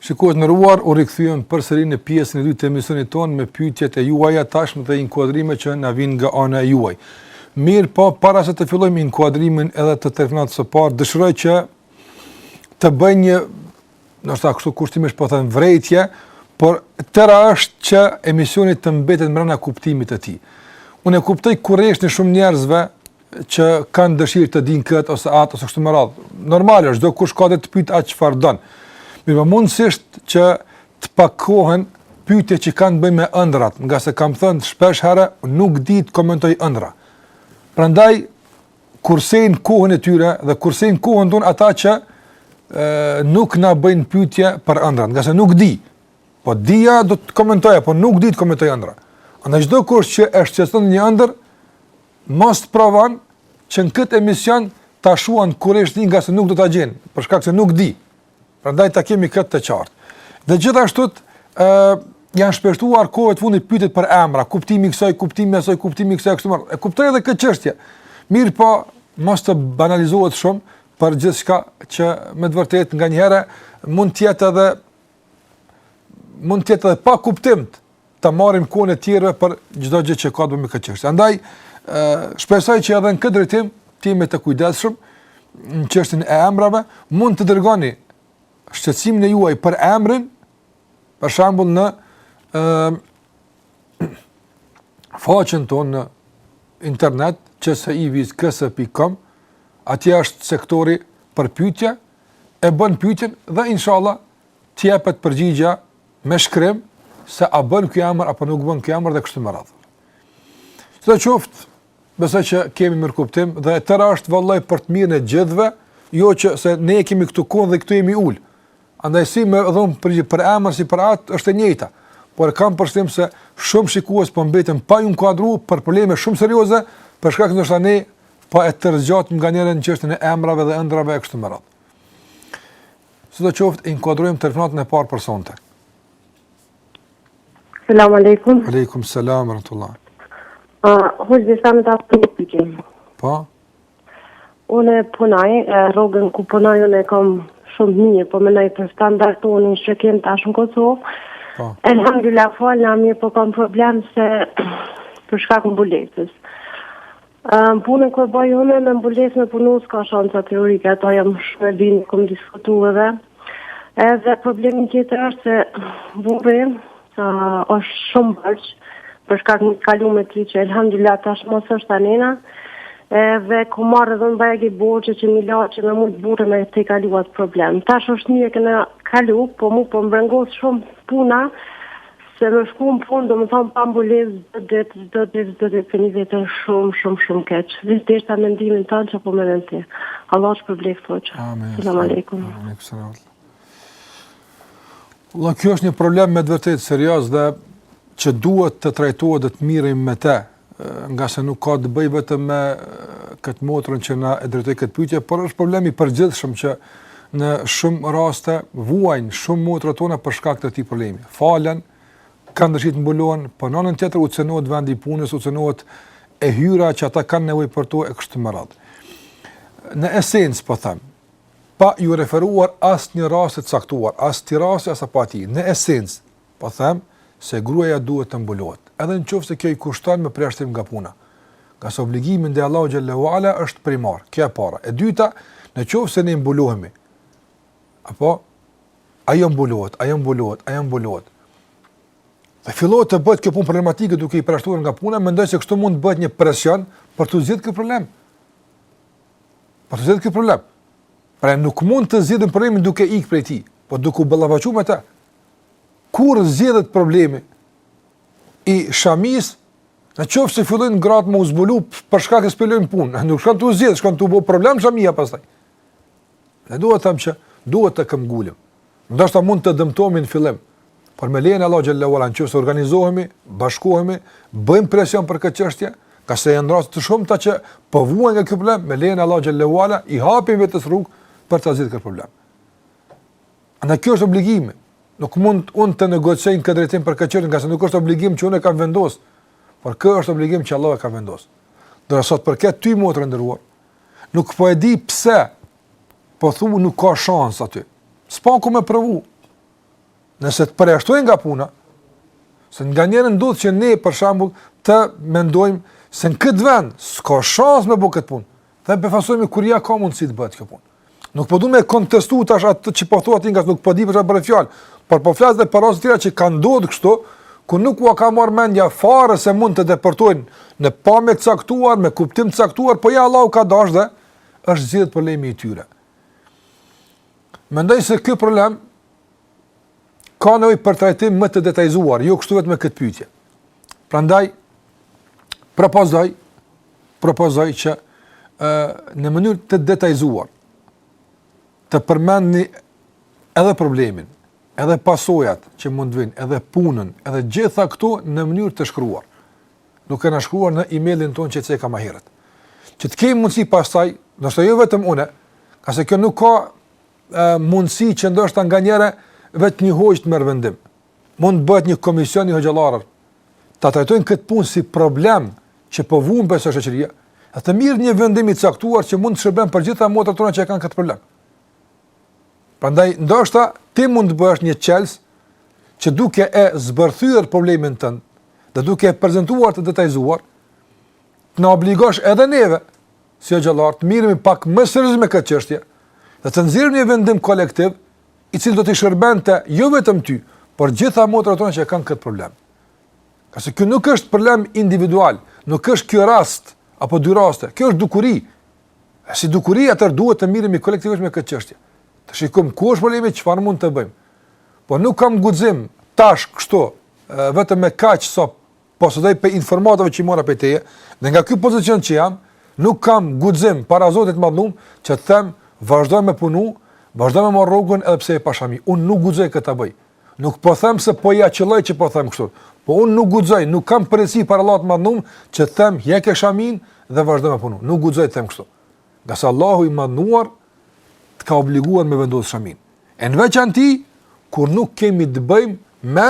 Shikues të nderuar, u rikthyem përsëri në pjesën e dytë të emisionit tonë me pyetjet e juaja tashmë dhe inkuadrime që na vijnë nga ana e juaj. Mirëpo para se të fillojmë inkuadrimin edhe të telefonatës së parë, dëshiroj që të bëj një ndoshta kështu kushtimisht po them vrejtje, por e tëra është që emisioni të mbetet mbrenda kuptimit të tij. Unë e kuptoj kureshtjen e shumë njerëzve që kanë dëshirë të dinë këtë ose atë ose kështu me radhë. Normale është, çdokush ka të pyet atë çfarë don. Mirëpo mundësisht që të pakohen pyetje që kanë të bëjnë me ëndrrat, ngase kam thënë shpesh herë, nuk di të komentoj ëndrra. Prandaj kursejnë kohën e tyre dhe kursejnë kohën tonë ata që e, nuk na bëjnë pyetje për ëndrrat, ngase nuk di. Po dija do të komentoja, por nuk di të komentoj ëndrra. Andaj çdokush që e shqetëson një ëndërr, mos të provon që në këtë emision ta shuan kureshtjen ngase nuk do ta gjen, për shkak se nuk di. Prandaj ta kemi këtë të qartë. Dhe gjithashtu ë janë shpeshtuar kohët e fundit pyetjet për emra, kuptimi i kësaj, kuptimi i asaj, kuptimi i kësaj kështu më. E kuptoj edhe këtë çështje. Mirëpo, mos të banalizohet shumë për gjithçka që me të vërtetë nganjëherë mund të jetë edhe mund të jetë edhe pa kuptim t'ua marrim kohën e të tjerëve për çdo gjë që ka të bëjë me këtë çështje. Andaj, ë shpresoj që edhe në këtë drejtim të jemi të kujdesshëm në çështjen e emrave, mund të dërgoni shqetësimin e juaj për emrin, për shembull në ë faqen tonë në internet csivis.com, atje është sektori për pyetje, e bën pyetjen dhe inshallah të jepet përgjigja me shkrim se a bën ky emër apo nuk bën ky emër dhe kështu me radhë. Sido qoftë, besoj që kemi mirëkuptim dhe e tëra është vallahi për të mirën e të gjithëve, jo që se ne kemi këtu kohë dhe këtu jemi ulur. Andaj si me thënë për për emër si për atë është e njëjta. Por kam përshtypjen se shumë shikues po mbeten pa u inkuadru për probleme shumë serioze, për shkak se ne po e stërzgjatim nganjëherë në çështjen e emrave dhe ëndrrave e kështu me radhë. Sidoqoftë, inkuadrojmë telefonatën e parë për sonte.
Selam aleikum.
Aleikum selam rahmetullah.
Ah, uh, hoxhë, deshta me ta ba një pyetje.
Po.
Unë punoj, rrogën ku punoj unë e kam shumë mirë, po menoj për standard tonin që kemi tash në Kosovë.
Po.
Elhamdulilah, kalojna mirë, po kam problem se për shkak të mbulesës. Um, punën ku e baj unë me mbulesë me punu s'ka shansa teorike, atë jam shumë e bindun, kom diskutu edhe. Edhe problemin tjetër është se burri uh, është shumë borxh, për shkak kena kalu vështirë, elhamdulilah tash mos është anena, edhe ka marrë edhe bajagi borxhe që me i la që me mujt burë me e tejkalu atë problem. Tash ashtu ne e kena kalu, po mu po mbrengos shumë puna, Se me shku në punë, domethënë pa mbulesë çdo ditë, çdo ditë, çdo ditë, po e ndij veten shumë, shumë, shumë keq. Veç deshta mendimin tënd çka po mendon ti. Allah të shpërbleftë hoxha.
Amin.
Selam aleikum.
Amin. Selam. Allah, ky është një problem me të vërtetë serioz dhe që duhet të trajtohet dhe të merremi me të, nga se nuk ka të bëjë vetëm me këtë motrën që na e drejtoi këtë pyetje, por është problem i përgjithshëm që në shumë raste vuajnë shumë motrat tona për shkak të këtij problemi. Falen, kanë dëshirë të mbulohen, po në anën tjetër u cënohet vendi i punës, u cënohet e hyra që ata kanë nevojë për to e kështu me radhë. Në esencë po them, pa ju referuar asnjë rast të caktuar, as atij rasti as atij, në esencë Po them se gruaja duhet të mbulohet, edhe në qoftë se kjo i kushton me përjashtim nga puna. Nga se obligimi ndaj Allahut xhel-le ue ala është primar, kjo e para. E dyta, në qoftë se ne mbulohemi, apo ajo mbulohet, ajo mbulohet, ajo mbulohet. Dhe fillohet të bëhet kjo punë problematike duke i përjashtuar nga puna, mendoj se kështu mund të bëhet një presion për të zgjidhur këtë problem. Për të zgjidhur këtë problem. Pra nuk mund ta zgjidhim problemin duke ikë prej tij, por duke u ballafaquar me të. kur zgjidhet problemi i shamisë, në qoftë se fillojnë gratë me u zbulu për shkak se s'po lejojnë punë, nuk shkon tu u zgjidh, shkon tu u bo problem shamia pastaj. Ne duhet, thamë që duhet të këmbgulim. Ndoshta mund të dëmtohemi në fillim, por me lejen e Allahut teala, në qoftë se organizohemi, bashkohemi, bëjmë presion për këtë çështje, ngase janë raste të shumta që po vuajnë nga ky problem, me lejen e Allahut teala, i hapim vetes rrugë për të zgjidhur këtë problem. Andaj kjo është obligim. Nuk mund unë të negocioj në këtë drejtim për këtë ngase nuk është obligim që unë kam vendosur, por kjo është obligim që Allahu e ka vendosur. Do të thotë për këtë ty motër e nderuar, nuk po e di pse po thua nuk ka shans aty. Së paku me provu. Nëse të përjashtojnë nga puna, se nganjëherë ndodh që ne për shembull të mendojmë se në këtë vend s'ka shans me bo këtë punë. Dhe befasohemi kur ja ka mundësi të bëhet kjo punë. Nuk po du me e kontestu tash atë që po thua ti ngase nuk po e di për çfarë bëhet fjalë, por po flas edhe për raste të tjera që kanë ndodhur kështu, ku nuk ua ka marr mendja fare se mund të depërtojnë në pamje të caktuar, me kuptim të caktuar, po ja Allahu ka dashur dhe është zgjidhur problemi i tyre. Mendoj se ky problem ka nevojë për trajtim më të detajzuar, jo kështu vetëm këtë pyetje. Prandaj propozoj propozoj që ë në mënyrë të detajzuar të përmendni edhe problemin, edhe pasojat që mund të vinë, edhe punën, edhe të gjitha këto në mënyrë të shkruar. Duke na shkruar në emailin tonë që e ceka më herët. Që të kemi mundësi pastaj, ndoshta jo vetëm unë, ngase kjo nuk ka mundësi që ndoshta nganjëherë veç një hoxhë të merr vendim. Mund të bëhet një komision i hoxhallarëve. Ta trajtojnë këtë punë si problem që po vuan prej tij shoqëria, dhe të merret një vendim i caktuar që mund të shërbejë për gjitha motrat tona që e kanë këtë problem. Prandaj ndoshta ti mund të bëhesh një çelës që duke e zbërthyer problemin tënd, dhe duke e prezantuar të detajzuar, të na obligosh edhe neve, si hoxhallarë, të merremi pak më seriozisht me këtë çështje, dhe të nxjerrim një vendim kolektiv, i cili do t'i shërbente jo vetëm ty, por gjitha motrat tona që e kanë këtë problem. Ngase kjo nuk është problem individual, nuk është ky rast, apo dy raste, kjo është dukuri. E si dukuri atëherë duhet të merremi kolektivisht me këtë çështje. Të shikojmë, ku është problemi, çfarë mund të bëjmë? Po nuk kam guxim, tash, kështu, vetëm me kaq, sa posedoj, prej informatave që i mora prej teje, dhe nga ky pozicion që jam, nuk kam guxim para Zotit madhnum, që të them, vazhdoj me punu, vazhdoj me marr rrogën edhe pse je pa shami. Unë nuk guxoj këtë të bëj. Nuk po them se po ia qëlloj që po them kështu. Po unë nuk guxoj, nuk kam fytyrë para Zotit madhnum, që të them, hjeke shamin dhe vazhdoj me punu. Nuk guxoj të them kështu. Ngase Allahu i madhnuar, të ka obliguar me vendosë shamin. E në veçanti, kur nuk kemi të bëjmë me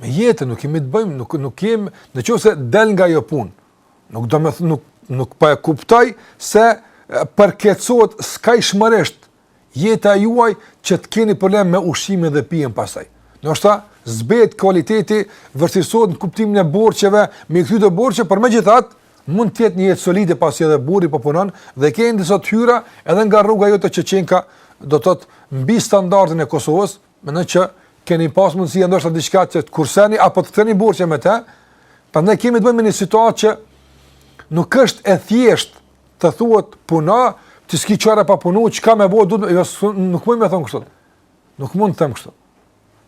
Me jetë nuk kemi të bëjmë, nuk nuk kemi, në qoftë se del nga ajo punë. Nuk do më nuk nuk po e kuptoj se përkeqësohet skajshmërisht jeta juaj që të keni problem me ushqimin dhe pijen pastaj. Do të thotë, zbret kualiteti vështirësohet në kuptimin e borxheve, me i kthy borxhe, por megjithatë mund të jetë një jetë solide pasi edhe burri po punon dhe keni disa të hyra edhe nga rroga jote që qenka do të thotë mbi standardin e Kosovës, Mendoj që keni pas mundësi ndoshta diçka që të kurseni apo të ktheni borxhe me të. Prandaj kemi të bëjmë me një situatë që nuk është e thjeshtë të thuhet puno, ti s'ki çare pa punu, çka me bo duhet, jo nuk mund të them kështu. Nuk mund të them kështu.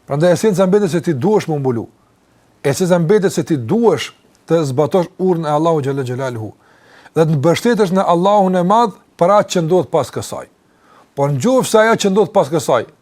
Prandaj esenca mbetet se ti duhesh m'u mbulu. Esenca mbetet se ti duhesh të zbatosh urdhrin e Allahut xhel-le xhelaluhu. Dhe të mbështetesh në Allahun e Madh për atë që ndodh pas kësaj. Por në qoftë se ajo që
ndodh pas kësaj,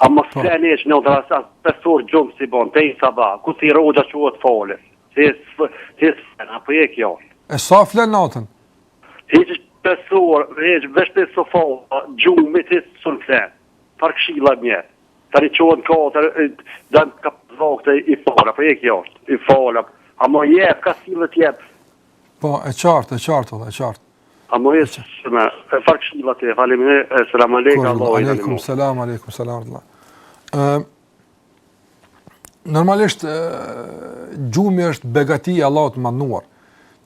A mos
po.
flen eç në dras as pesur gjum si bon te sa ba. Ku ti rroja quhet fole. Ti ti apo je kjo.
E sa flen natën?
Hiç pesur, hiç vesh te sofa, gjumi ti sun flen. Par këshilla mje. Tani quhet katër, dan ka vogte i fora, po je kjo. I fora. A mo je ka si më të jep.
Po, e qartë, e qartë, e qartë.
A më jesë se me, e farë të falemnderit, e selam
alejkum,
Allah o i
në
Alejkum
selam, alejkum selam, Allah. Uh, normalisht, uh, gjumi është begati e Allahut madhnuar,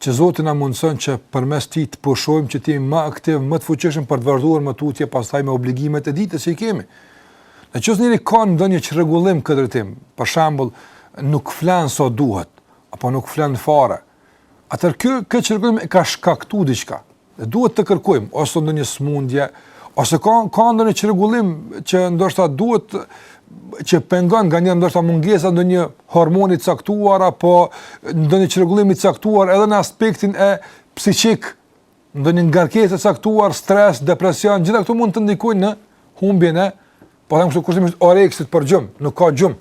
që Zoti na mundëson që përmes tij të pushojmë që të jemi më aktiv, më të fuqishëm për të vazhduar më tutje, pastaj me obligimet e ditës që i kemi. Në qoftë se njeriu ka ndonjë çrregullim këtë drejtim, për shembull, nuk flen sa sa duhet, apo nuk flen fare, Atëherë kjo këtë çrregullim e ka shkaktuar diçka. Ne duhet të kërkojmë ose ndonjë smundje, ose ka ka ndonjë çrregullim që ndoshta duhet që pengon nga një ndoshta mungesa ndonjë hormoni i caktuar apo ndonjë çrregullim i caktuar edhe në aspektin e psiqik, ndonjë ngarkesë e caktuar, stres, depresion, gjitha këto mund të ndikojnë në humbjen e po them kështu kushtimisht, oreksit për gjumë, nuk ka gjumë.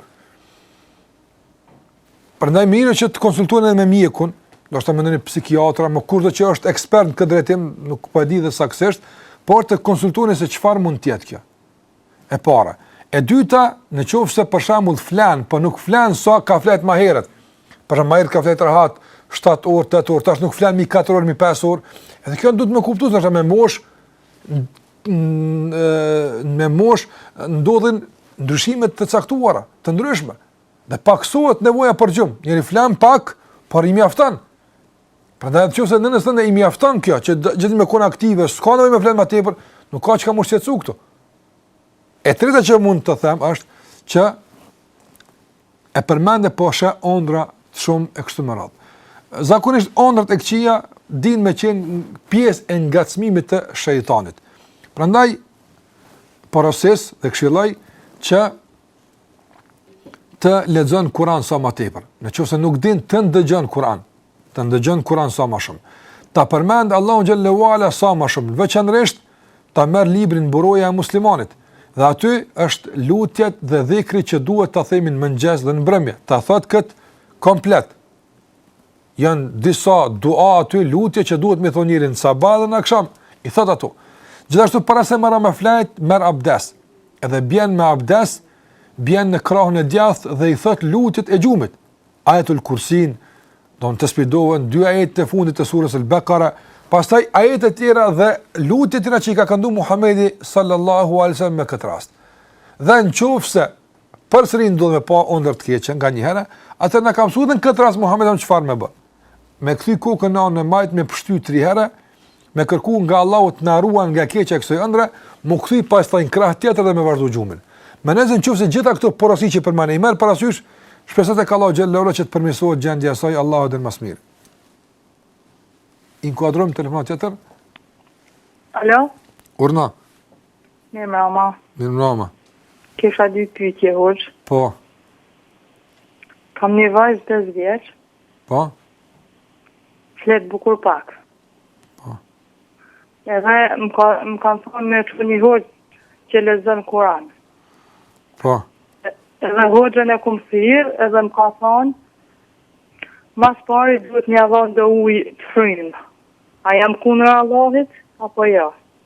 Prandaj mirë që të konsultohen edhe me mjekun, ndoshta me ndonjë psikiatër apo kurdo që është ekspert në këtë drejtim, nuk po e di dhe saktësisht, por të konsultohen se çfarë mund të jetë kjo. E para, e dyta, në qoftë se për shembull flen, po nuk flen sa ka fjet më herët. Për shembull më herët ka fjet rahat 7 orë, 8 orë, tash nuk flen mbi 4 orë, mbi 5 orë. Edhe kjo duhet të me kuptu se ndoshta me moshë me moshë ndodhin ndryshime të caktuara, të ndryshme. Dhe pakësohet nevoja për gjumë. Njeri flen pak, por i mjafton. Pra në qoftë se, nëse i mjafton kjo, që gjithmonë aktive, s'ka nevojë me flejt ma tepër, nuk ka çka me u shqetësu këtu. E treta që mund të them është që e përmende po sheh ondrra shumë e kështu me radhë. Zakonisht ondrrat e këqija din me qenë pjesë e ngacmimit të shejtanit. Prandaj, porosis dhe këshilloj që të lexon Kur'an sa ma tepër. Në qoftë se nuk din të ndëgjon Kur'an, të ndëgjon Kur'an sa ma shumë. Ta përmend Allahun xhel-le ue ala sa ma shumë, veçanërisht ta merr librin Mburoja e muslimanit. Dhe aty është lutjet dhe dhikri që duhet ta themi në mëngjes dhe në mbrëmje. Ta thot kët komplet. janë disa dua aty lutje që duhet me thonë njeri në sabah dhe në aksham, i thot ato. Gjithashtu para se me ra me flejt, merr abdes, edhe bjen me abdes, bjen në krahun e djathtë dhe i thot lutjet e gjumit, ajetul kursin, do me thënë sidomos dy ajetet e fundit të sures El Bekare, pastaj ajete tjera dhe lutjet tjera që i ka këndu Muhammedi sallallahu alejhi selem me këtë rast. Dhe në qoftë se përsëri ndodh me pa ëndërr të keqe nganjëherë, atëherë na ka mësuar në këtë rast Muhamedi sallallahu çfarë me bë. Me kthy kokën në anën e majtë, me pështy tri herë, me kërku nga Allahu të na ruan nga e keqja e kësaj ëndrre, me u kthy pastaj në krah tjetër dhe me vazhdu gjumin. Do me thënë në qoftë se gjitha këto porosi që përmenda i merr parasysh, shpresat te Allahu xhel-le ue ala që të përmirësohet gjendja saj, Allahu e din më së miri. Inkuadrojmë telefonatën tjetër?
Alo?
Urdhno?
Mirë mrama.
Mirë mrama.
Kisha dy pytje, hoxhë.
Po.
Kam një vajzë 5 vjeçe.
Po.
Flet bukur pak.
Po.
Edhe më ka, kanë thonë me çu ni hoxhë që lexon Kur'an.
Po.
Edhe hoxhën e kum thirr, edhe më ka thonë, ma s'pari duhet një avon do ujë të frymë. A jam kundra Allahit, apo jo? Ja?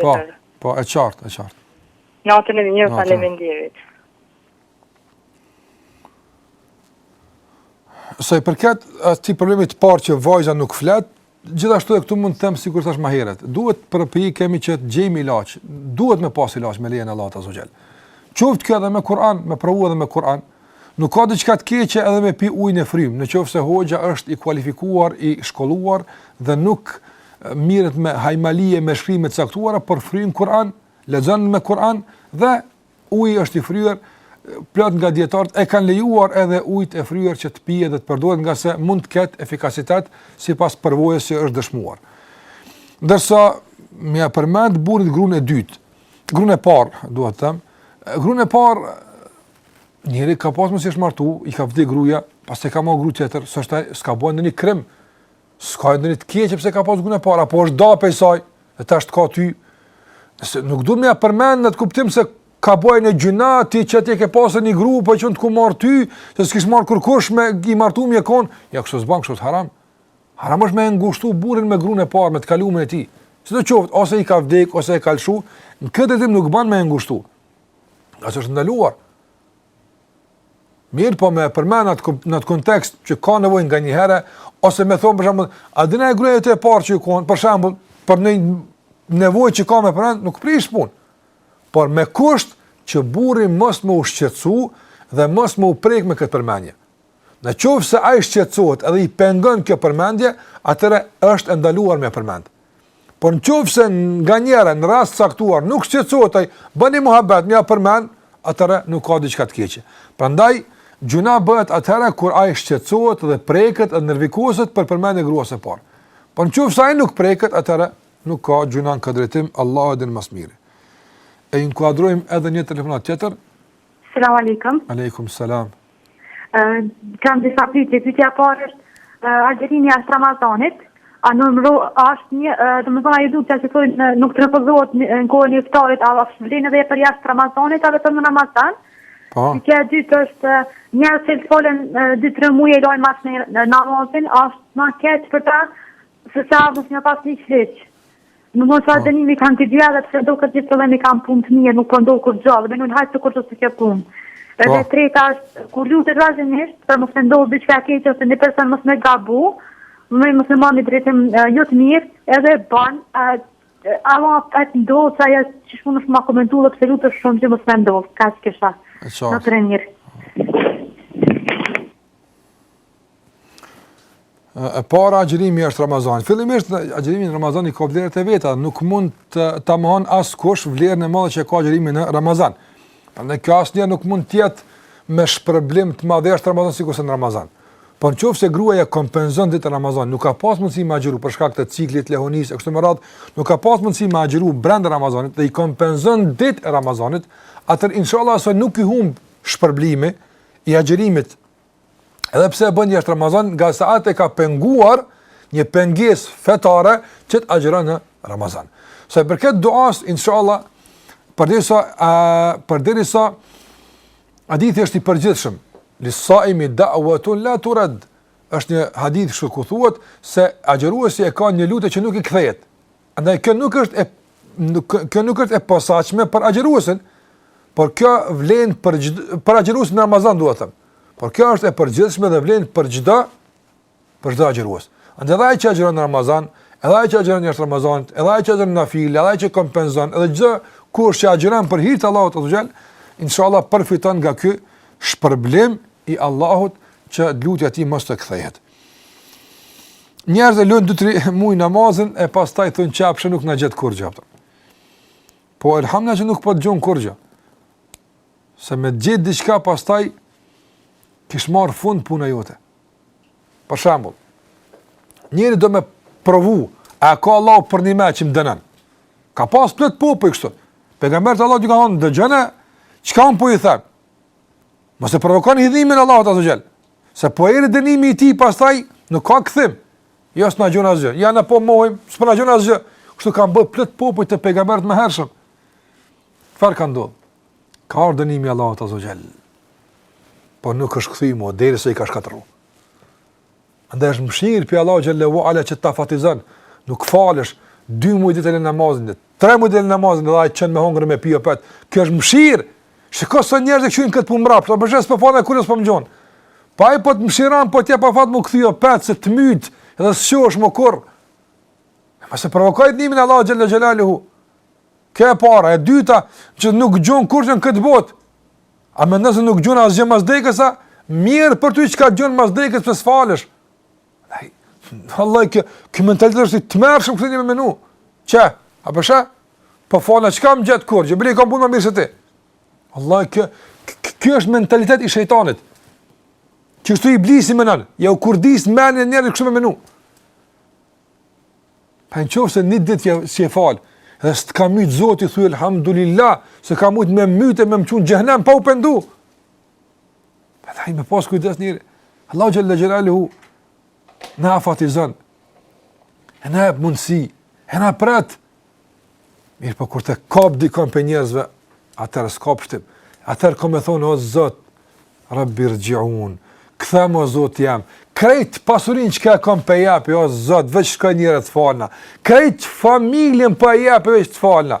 Po, po,
e
qartë, e qartë.
Natën e
mirë,
faleminderit.
Sa i përket atij problemi të parë që vajza nuk flet, gjithashtu e këtu mund të them sikur thash më herët, duhet përpiqemi që të gjejmë ilaç, duhet me pas ilaç me lejen e Allahut azze ue xhel. Qoftë kjo edhe me Kur'an, me provu edhe me Kur'an, Nuk ka diçka të keqe edhe me pi ujin e frymë, në qoftë se hoxha është i kualifikuar, i shkolluar dhe nuk mirret me hajmali e me shkrime të caktuara, por fryn Kur'an, lexon me Kur'an dhe uji është i fryrë, plot nga dijetarët e kanë lejuar edhe ujët e fryrë që të pihet dhe të përdoret ngase mund të ketë efikasitet sipas përvojës që është dëshmuar. Ndërsa me ia përmend burrit gruan e dytë, gruan e parë, dua të them, gruan e parë njeri ka pas mësi është martu, i ka vdek gruja, pastaj ka marrë gru tjetër, s'është faj, s'ka bo ndonjë krim, s'ka bo ndonjë të keqe pse ka pas grun e parë, po është da pej saj, dhe tash të ka ty, nëse nuk du me ja përmend n'atë kuptim se ka bo një gjynah, ti që ti ke pasë një gru, po unë të kom marrë ty, se s'kish marrë kurkush me u martu mje konë, ja kështu s'ban kjo është haram, haram është me ngushtu burrin me grun e parë, me të kalumen e tij, si të qoftë, ose i ka vdek, ose e ka lëshu, në këtë drejtim nuk ban me ngushtu, Ngase është e ndaluar. Mirëpo me përmend n'atë kontekst që ka nevojë nganjëherë, ose me thonë për shembull, a din gruja jote e parë që u konë, për shembull, për një nevojë që ka me përmend, nuk prish punë. Por me kusht që burri mos me u shqetësu dhe mos me u prek me këtë përmendje. Në qoftë se ai shqetësohet edhe i pengon kjo përmendje, atëherë është e ndaluar me përmend. Por në qoftë se nganjëherë, në rast të caktuar, nuk shqetësohet ai, bëni muhabet, me ia përmend, atëherë nuk ka diçka të keqe. Prandaj, gjynah bëhet atëherë kur ai shqetësohet dhe preket dhe nervikoset për përmendje gruas së parë. Por në qoftë se ai nuk preket, atëherë nuk ka gjynah në këtë drejtim, Allahu e din ma s'miri. E inkuadrojmë edhe një telefonat tjetër.
Selam
alejkum. Alejkum
selam. Kam disa pyetje. Pyetja e parë është agjerimi jashtë Ramazanit, a numërohet njëjtë, domethënë ajo duaja që thonë nuk refuzohet në kohën e iftarit, a vlen edhe për jashtë Ramazanit apo për Ramazan?
Po.
Pyetja e dytë është njerëz që e falin 2-3 muaj e lanë masandej namazin, a është ma keq për ta se sa mos me pas nis hiç. Me mos fal, po. dënimi kanë të djela, pse do këtë gjithë të dhe mi kanë punë të mirë, nuk pëndohë po kur gjallë, me nënë hajtë të kur të të kjo punë. Edhe po. treta është, kur lutesh vazhdimisht, për mos të ndodhë diçka e keqe, ose një person mos me gabu, me mos me marrë ni drejtim jo të mirë, edhe banë, a ma e të ndodh, sa ja që shumë qysh me komentu, edhe pse lutesh shumë që mos me ndodh, kaq kisha, në të rënjërë.
E para agjërimi jashtë Ramazanit. Fillimisht agjërimi në Ramazan i ka vlerat e veta, nuk mund të ta mohon askush vlerën e madhe që ka agjërimi në Ramazan. Prandaj kjo asnjë nuk mund të jetë me shpërblim të madh jashtë Ramazanit sikurse në Ramazan. Po në qoftë se gruaja kompenzon ditë në Ramazan, nuk ka pas mundësi me agjëru për shkak të ciklit, lehonisë, e kështu me radhë, nuk ka pas mundësi me agjëru brenda Ramazanit dhe i kompenzon ditët e Ramazanit, atëherë inshallah asoj nuk i humbë shpërblimi i agjërimit Edhe pse e bën jashtë Ramazan, ngase atë e ka penguar një pengesë fetare që të agjëron në Ramazan. Sa i përket duasë, inshallah, përderisa, përderisa, hadithi është i përgjithshëm, lis-saimi dauatun la tured, është një hadith që ku thuhet, se agjëruesi e ka një lutje që nuk i kthehet, Andaj kjo nuk është e kjo nuk është e posaçme për agjëruesin, por kjo vlen për për agjëruesin në Ramazan duhet të them. Por kjo është e përgjithshme dhe vlen për çdo për çdo agjërues. Andaj ai që agjëron në Ramazan, edhe ai që agjëron jashtë Ramazanit, edhe ai që agjëron nafile, edhe ai që kompenzon, edhe çdokush që agjëron për hir të Allahut azze ue xhel, inshallah përfiton nga ky shpërblim i Allahut që lutja e tij mos të kthehet. Njerëzit lënë dy tri muaj namazin e pastaj thonë qe a po sheh nuk na gjet kurgja. Po elhamdulilah që nuk po të gjon kurgja. Se me t'gjet diçka pastaj kish marr fund puna jote. Për shembull, njeri do me provu, a ka Allah përnjëmend që më dënon. Ka pas plot popuj kështu. Pejgamberët e Allahut kanë thonë, dëgjone, çka unë po i thënë? Mos e provokoni hidhërimin e Allahut azze ue xhel. Se po erdh dënimi i tij pastaj nuk ka kthim. Jo s'na gjon asgjë. Ja na po mohim, s'po na gjon asgjë. Kështu kanë bërë plot popuj te pejgamberët e mëhershëm. Çfarë ka ndodhur? Ka ardhur dënimi i Allahut azze ue xhel. Po nuk është kthy mo derisa i ka shkatërru. Andaj është mëshirë prej Allahut xhel-le ue ala që t'afatizon. Nuk falesh dy muaj ditë e len namazin. Tre muj ditë e len namazin dhe ai t'jep me hongër me pi apet. Kjo është mshir. Shiko sa njerëz që janë këtu po mbrap, a po sheh s'po falna kurgja s'po m'gjon. Po ai po të mshiron, po t'jep afat me u kthy apet se të myt, edhe s'çohesh më kurr. Mos e provoko hidhërimin e Allahut xhel-le xhelaluhu. Kjo e para, e dyta, që nuk t'gjon kurgja në këtë botë. A mendon se nuk t'gjon asgjë mas dekës, a? Mjerë për ty çka t'gjon mas dekës pse s'falesh. Vallahi, ky, ky mentalitet është i tmerrshëm kështu me menu. Qe, a po sheh? S'po falna, çka m'gjet, kurgja, bile, kam punë më mirë se ti. Vallahi, ky, ky, ky është mentalitet i shejtanit. Qështu iblisi menon. Jau kurdis në menin e njerit kështu me menu. Po në qoftë se një ditë që s'je falë, dhe s'të ka mytë Zoti thuj, alhamdulillah, se ka mujt me m'mytë e me më çu n'xhehnem, pa u pendu. Andaj me pas kujdes njeri. Allahu xhele xhelaluhu, na afatizon, e na jep mundësi, e na pret. Mirëpo kur të kap dikon prej njerëzve, atëherë s'ka pshtim. Atëherë ka me thonë, o zot, rabbi rxhiun, kthem o zot jam, krejt pasurin çka e kom po e japi, o zot, veç shkoj një herë të falna, krejt familjen po e japi veç të falna.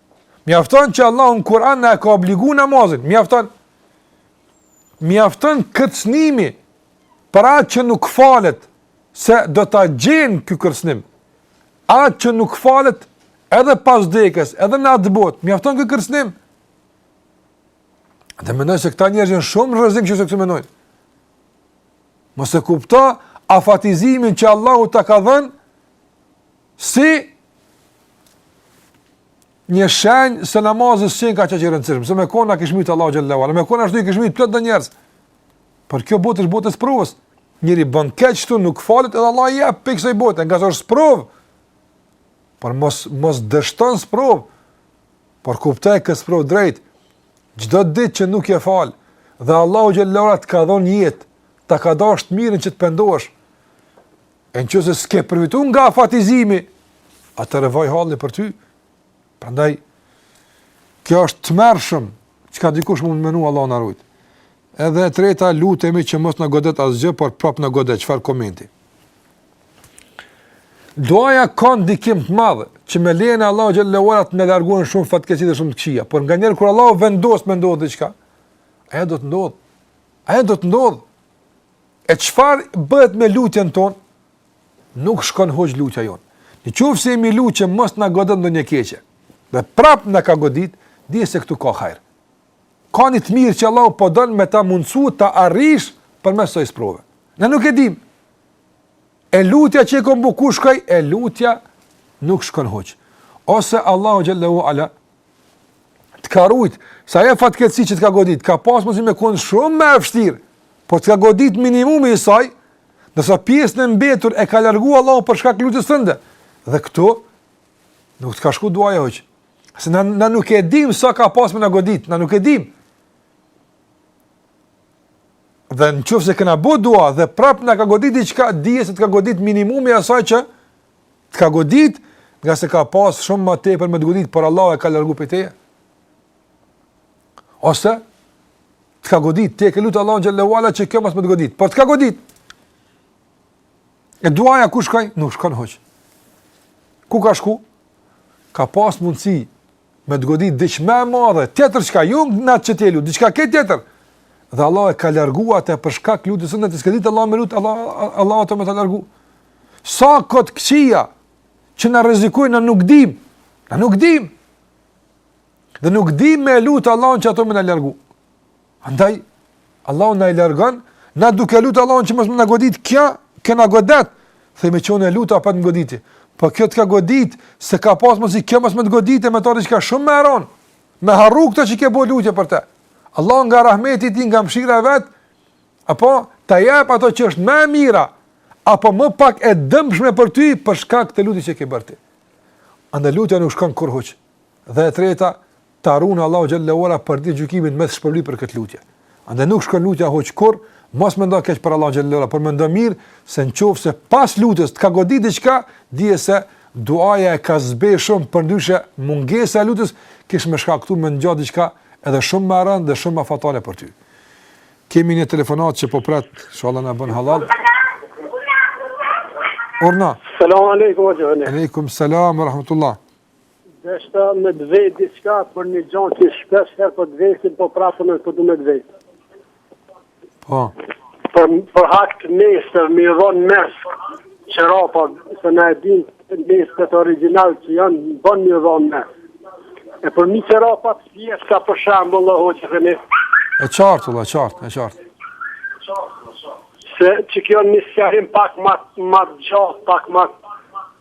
Mjafton që Allahu në Kur'an na ka obligu namazin, mjafton. Mjafton kërcënimi për atë që nuk falet se do ta gjen ky kërcënim. Atë që nuk falet edhe pas dekës, edhe në atë botë, mjafton ky kërcënim. Dhe mendoj se këta njerëz janë shumë në rrezik që kështu mendojnë. Mos e kupto afatizimin që Allahu ta ka dhënë Si një shenjë se namazi s'qenka qaq i rëndësishëm, se me kon e kish myt Allahu xhele ve ala, me kon ashtu i kish myt plot njerëz, por kjo botë është botë e sprovës, njeri bon keq këtu nuk falet edhe Allahu i jep prej kësaj bote, ngase është sprovë. Por mos mos dështo në sprovë. Por kuptoje kët sprovë drejt. Çdo ditë që nuk je fal dhe Allahu xhele ve ala të ka dhënë jetë, ta ka dashur të mirën që të pendohesh. E në qoftë se s'ke përfitu nga afatizimi, atëherë vaj halli për ty. Prandaj, kjo është tmerrshme, çka dikush mund me mendu Allahu na rujt. Edhe e treta, lutemi që mos na godet asgjë, por prap na godet, çfarë komenti. Duaja ka ndikim të madh, që me lejen e Allahut xhele ve ala të na largohen shumë fatkeqësi dhe shumë të këqija, por nganjëherë kur Allahu vendos me ndodh diçka, ajo do të ndodhë, ajo do të ndodhë, E çfarë bëhet me lutjen tonë? Nuk shkon huq lutja jonë. Në qoftë se jemi lut që mos na godet ndonjë e keqe, dhe prapë na ka godit, dije se këtu ka hajr. Ka një të mirë që Allahu po don me ta mundësu ta arrish përmes kësaj sprove. Na nuk e dim. E lutja që e kom bo ku shkoi, e lutja nuk shkon huq. Ose Allahu xhele ve ala, Të ka rujt, se ajo fatkeqësi që të ka godit, ka pas mundësi me kon shumë ma e vështirë, por të ka godit minimumi i saj, ndërsa pjesën e mbetur e ka largu Allahu për shkak lutjes tënde. Dhe këtu, nuk të ka shku duaja huq. Se na, na nuk e dim sa ka pas me na godit, na nuk e dim. Dhe në qoftë se kena bo dua dhe prapë na ka godit diçka, dije se të ka godit minimumi i asaj që Të ka godit, ngase ka pas shumë ma tepër me të godit, por Allahu e ka largu prej teje. Ose, të ka godit, ti e ke lut Allahun xhele ve ala që kjo mos me të godit, por të ka godit. E duaja ku shkoi? Nuk shkon huq. Ku ka shku? Ka pas mundësi Me të godit diçka më e madhe, tjetër çka, jo n'atë që ti lut, diçka ke tjetër. Dhe Allah e ka larguar atë për shkak lutjes se na s'kem dit Allah me lut, Allah Allah ato me ta largu. Sa ka të këqija që na rrezikojnë na nuk dim. Na nuk dim. Dhe nuk dim me lut Allahun që ato me na largu. Andaj, Allahu na i largon, na duke lutë Allahun që mos me na godit kjo, kjo na godet, themi që unë e luta apet më goditi. Po kjo të ka godit, se ka pas mundësi kjo mos me të godit, e me tjetër çka shumë më e ron, me harru këta që ke bo lutje për te. Allah nga rahmeti i tij, nga mshira e vet, apo ta jep atë që është më e mira, apo më pak e dëmshme për ty, për shkak të lutjes që ke bërë ti. Andaj lutja nuk shkon kurrë huq. Dhe e treta, ta runë Allahu xhelle ue ala për ditë të gjykimit me të shpërbly për këtë lutje. Andaj nuk shkon lutja huq kurrë, mos mendo keq për Allahun xhelle ue ala, por mendo mirë se nëse pas lutjes të ka godit diçka, dije se duaja e ka zbeh shumë përndryshe mungesa e lutjes, kish me shkaktu me ngja diçka edhe shumë më e rëndë dhe shumë më fatale për ty. Kemi një telefonat që po pret, inshallah na bën halal. Urdhno.
Selam aleikum, hoxhë.
Aleikum selam, rahmetullah.
Deshta me të vejt diçka për një gjë që shpesh herë po të vejtin po prapë nuk po du me të vejt.
Po.
Për, për hak të mes'hit, me i dhonë mes'h çorapa, se na e din mestet origjinal që janë, bën me i dhonë mes'h. E për mi çorapa të thjeshta për shambull hoxhë dhe ne.
E qartë, e qartë, e qartë.
Se qe kjo një sqarim pak ma, ma gjatë, pak ma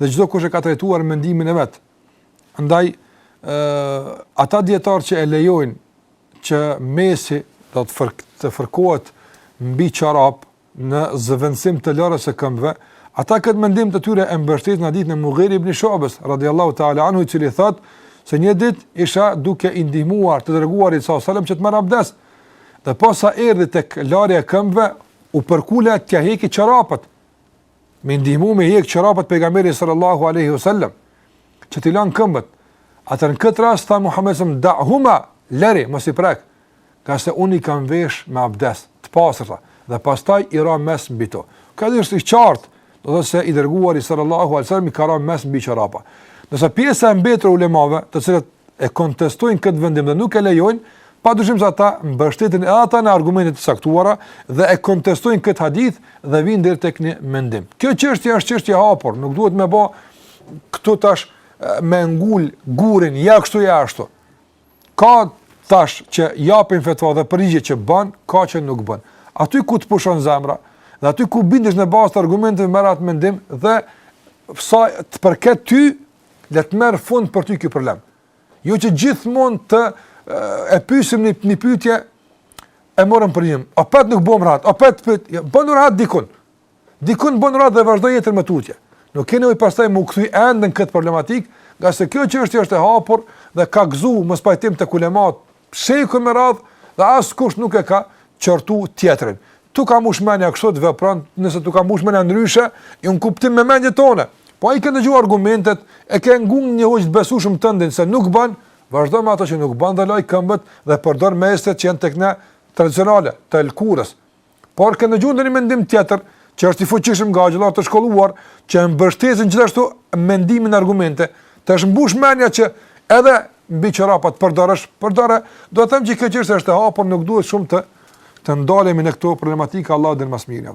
dhe
çdo kush e ka trajtuar mendimin e vet. Andaj ë ata dietar që e lejojnë që mes'hi do të fërk, të fërkohet mbi çorap në zëvendësim të larjes së këmbëve, ata këtë mendim të tyre e mbështesin në hadithin e Mugire ibn Shu'bes radhiyallahu ta'ala anhu i cili thotë se një ditë isha duke i ndihmuar të dërguarit alejhi selam që të marrë abdes. Dhe posa erdhi tek larja e këmbëve, u përkula t'ia heqi çorapat. Me ndihmu me hjek çorapat pejgamberi sallallahu aleyhi sallam, që t'i lanë këmbët, atëherë në këtë rast tha Muhammedi alejhi sallam, da huma, leri, mos i prek, ngase unë i kam vesh me abdes, të pastërta, dhe pastaj i ra mes'h mbi to. Hadithi është i qartë, do të se i dërguari sallallahu aleyhi sallam, i ka ra mes'h mbi çorapa. Ndërsa pjesa e mbetur e ulemave, të cilët e kontestojnë këtë vendim dhe nuk e lejojnë, Padyshim se ata mbështeten edhe ata në argumente të caktuara dhe e kontestojnë këtë hadith dhe vijnë deri tek një mendim. Kjo çështje është çështje e hapur, nuk duhet me ba këtu tash me ngul gurin ja kështu ja ashtu. Ka tash që japin fetva dhe përgjigje që bën, ka që nuk bën. Aty ku të pushon zemra, dhe aty ku bindesh në bazë të argumenteve merre atë mendim dhe sa të përket ty, le të marrë fund për ty ky problem. Jo që gjithmonë të e pyesim një, një pyetje, e morëm përgjigjen, apet nuk bëhem rahat, apet pyet, ja, bënu rahat dikun. Dikun bënu rahat dhe vazhdo jetën më tutje. Nuk ke nevojë pastaj me u kthy ende në këtë problematikë, ngase kjo çështje është e hapur dhe ka ekzistu mospajtim tek ulematë Për shekuj me radhë dhe askush nuk e ka qortu tjetrin. T'u ka mush menja kështu të vepron, nëse t'u ka mush menja ndryshe, jo në kuptim me mendje tone. Po i ke ndëgju argumentet, e ke ngu një hoxhë të besueshëm tëndin, se nuk ban, vazhdo me ato që nuk ban dhe laji këmbët dhe përdor mestet që janë tek ne tradicionale, të lëkurës. Por ke ndëgju ndonjë mendim tjetër që është i fuqishëm nga hoxhallarë të shkolluar që e mbështesin gjithashtu mendimin në argumente, të është mbush menja që edhe mbi çorapat ta përdorësh, përdore, dua të them që kjo çështje është e hapur, nuk duhet shumë të të ndalemi në këto problematika Allahu e
di më
së
miri.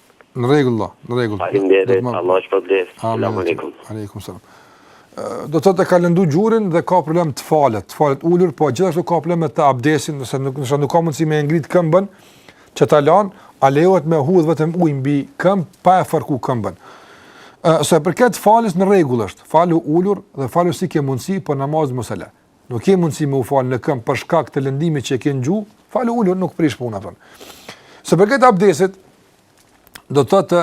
Në rregull vëlla, në rregull.
Faleminderit, Allahu ju
shpërbleftë.
Selam aleikum.
Aleikum selam. Do të thotë ka lëndu gjurin dhe ka problem të falet, të falet ulur, po gjithashtu ka problem edhe te abdesti, nëse nuk nëse nuk ka mundësi me ngrit këmbën që ta lan, a lejohet me hudh vetëm ujë mbi këmbë pa e fërku këmbën. Ë, sa i përket faljes në rregull është, falu ulur dhe falu si ke mundësi, po namazin mos e lë. Nuk ke mundësi me u falë në këmë për shkak të lëndimit që e ke në gju, falu ulur nuk prish punë aton. Sa i përket abdesit, do të thotë,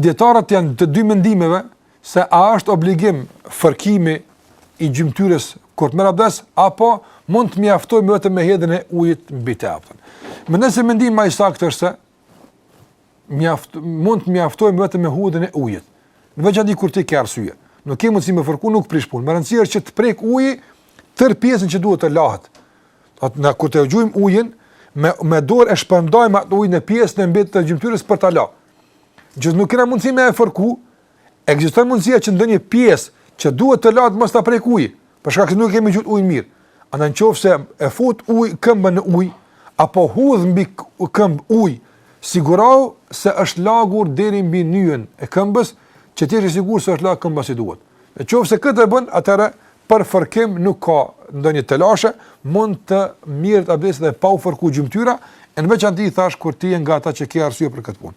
dijetarët janë të dy mendimeve se a është obligim fërkimi i gjymtyrës kur të merret abdes, apo mund të mjaftohemi vetëm me hedhjen e ujit mbi të. Mendoj se mendimi ma i saktë është se, mjaft, mund të mjaftohemi vetëm me hudhjen e ujit. Në veçanti kur ti ke arsye. Nuk ke mundësi me fërku, nuk prish punë. Me rëndësi është që të prek uji tërë pjesën që duhet të lahet. Do të thotë na kur ta gjujmë ujin me me dorë e shpërndajmë atë ujin në pjesën e mbetur të gjymtyrës për ta la. Që nuk kena mundësi me e fërku, Ekziston mundësia që ndonjë pjesë që duhet të lahet mos ta prek uji, për shkak se nuk e kemi gjuajt ujin mirë. Andaj nëse e fut ujë këmbën në ujë apo hudh mbi këmbë ujë, sigurohu se është lagur deri mbi nyjen e këmbës, që ti je i sigurt se është lagur këmba si duhet. Nëse këtë e bën, atëherë për fërkim nuk ka ndonjë telashe, mund të merret abdesti dhe pa u fërkuar gjymtyra, e në veçanti siç thashë kur ti je nga ata që ke arsye për këtë punë.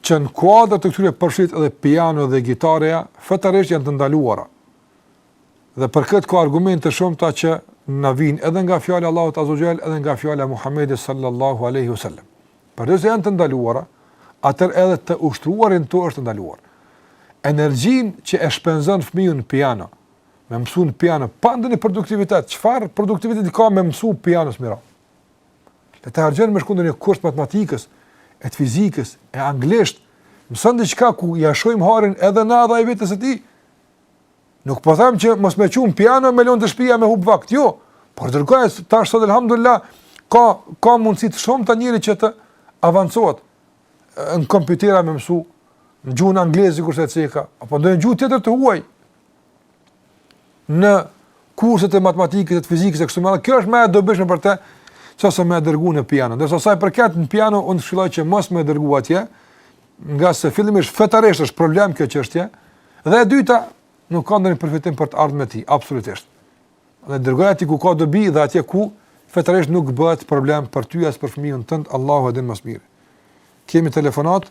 që në kuadër të këtyre përfshihet edhe piano dhe gitarja, fetarisht janë të ndaluara. Dhe për këtë ka argumente të shumta që na vijnë edhe nga fjala e Allahut Azza ve Xhel edhe nga fjala e Muhamedit sallallahu alaihi wasallam. Por nëse janë të ndaluara, atëherë edhe të ushtruarit në to është e ndaluar. Energjinë që e shpenzon fëmija në piano, me mësu në piano, pa ndonjë produktivitet, çfarë produktiviteti ka me mësu piano së mira? Le ta harxhon me shku n'ndonjë kurs të matematikës, e të fizikës, e anglisht, mëson diçka ku ia shohim hajrin edhe na dhe ai vetes së tij. Nuk po them që mos me çu n'piano me lon te shpia me hup vakt, jo. Por dërgoje tash sot elhamdulilah ka ka mundësi të shumta njeriu që të avancohet në kompjutera me mësu, në gjuhën angleze sikurse e ceka, apo në ndonjë gjuhë tjetër të huaj, në kurset e matematikës e të fizikës e kështu me radhë, kjo është më e dobishme për të sesa me dërgu në piano. Ndërsa sa i përket në piano, unë këshilloj që mos me dërgu atje, ngase fillimisht fetarisht është problem kjo çështje. Dhe e dyta, nuk ka ndonjë përfitim për të ardhmen e tij, absolutisht. Dhe dërgoje atje ku ka dobi dhe atje ku fetarisht nuk bëhet problem për ty as për fëmijën tënd, Allahu e din më së miri. Kemi telefonat?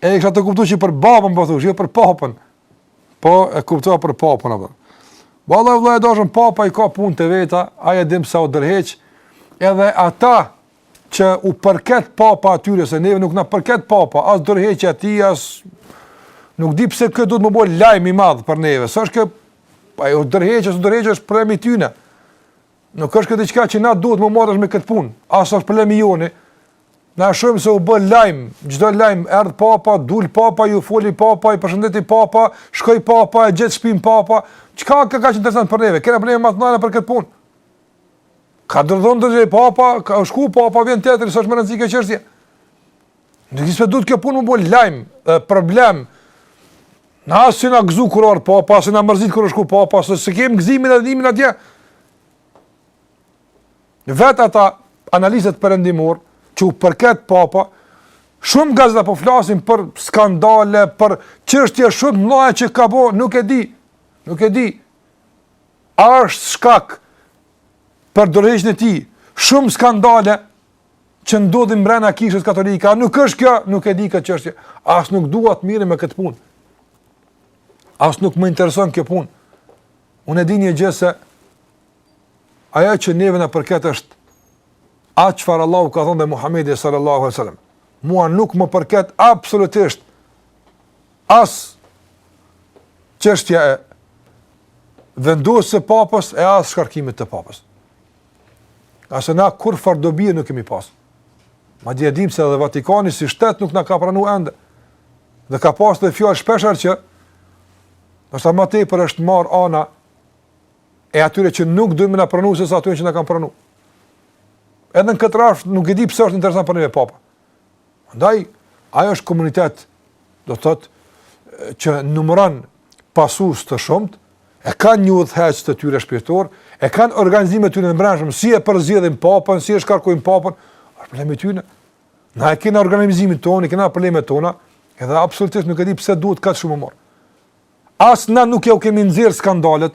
E
e kisha kuptu që për babën po thush, jo për papën. Po e kuptova për papën, po. Vallahi vëlla i dashur, papa i ka punët e veta, ai e din pse u dorëheq. Edhe ata që u përket papa atyre se neve nuk na përket papa, as dorëheqja e tij as nuk di pse kjo duhet me u bo lajm i madh për neve. Se a është papa, u dorëheq a s'u dorëheq është problem i tyne. Nuk është kjo diçka që na duhet me u marrë me këtë punë, as është problem i joni. Na shohim se u bë lajm, çdo lajm erdh papa, dul papa, ju foli papa, i përshëndeti papa, shkoi papa, e gjet shpinë papa. Çka ka kaq interesant për neve? Kena probleme më të mëdha për këtë punë. Ka dhënë dorëheqje papa, ka shku papa, vjen tjetri, s'është me rëndësi kjo çështje. Nuk di pse duhet kjo punë me u bo lajm, problem. Ne as që na gëzu kur erdh papa, as që na mërzit kur shku papa, as që kemi gëzimin edhe hidhnimin atje. Vetë ata analistët perëndimorë që u përket papa, shumë gazeta po flasin për skandale, për çështje shumë të mëdha që ka bë, nuk e di. Nuk e di. A është shkak për dorëheqjen e tij? Shumë skandale që ndodhin brenda kishës katolike. A nuk është kjo? Nuk e di këtë çështje. As nuk dua të merrem me këtë punë. As nuk më intereson kjo punë. Unë e di një gjë se ajo që neve na përket është atë që çfarë Allahu ka thënë dhe Muhamedi sallallahu alaihi wasallam. Mua nuk më përket absolutisht as çështja e vendosjes së papës e as shkarkimit të papës. As e na kurrfarë dobie nuk kemi pas. Madje dimë se edhe Vatikani si shtet nuk na ka pranu ende. Dhe ka pas dhe fjalë shpeshherë që ndoshta ma tepër është marrë ana e atyre që nuk dojnë me na pranu se sa atyre që na kanë pranu. Edhe në këtë rrafsh nuk e di pse është interesant për neve papa. Andaj ajo është komunitet do të thotë që numëron pasues të shumtë, e kanë një udhëheqës të tyre shpirtëror, e kanë organizimin e tyre të brendshëm, si e përzgjedhin papën, si e shkarkojnë papën, është problem i tyre. Na e kena organizimin tonë, kena problemet tona, edhe absolutisht nuk e di pse duhet kaq shumë më. As na nuk jau kemi nxjerr skandalet,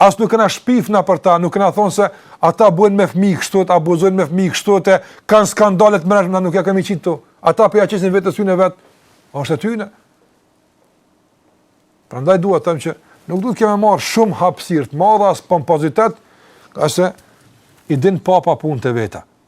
as nuk kena shpif na për ta, s'kena thonë se ata bojnë me fëmijë kështu, ata abuzojnë me fëmijë kështu, ata kanë skandalet more na nuk jau kemi qitë ato. Ata po ja qesin vetes së tyne vet. Është e tyne. Prandaj dua të them që nuk duhet me marrë shumë hapësirë të madhe as pompozitet, qase i din papa punët e
veta.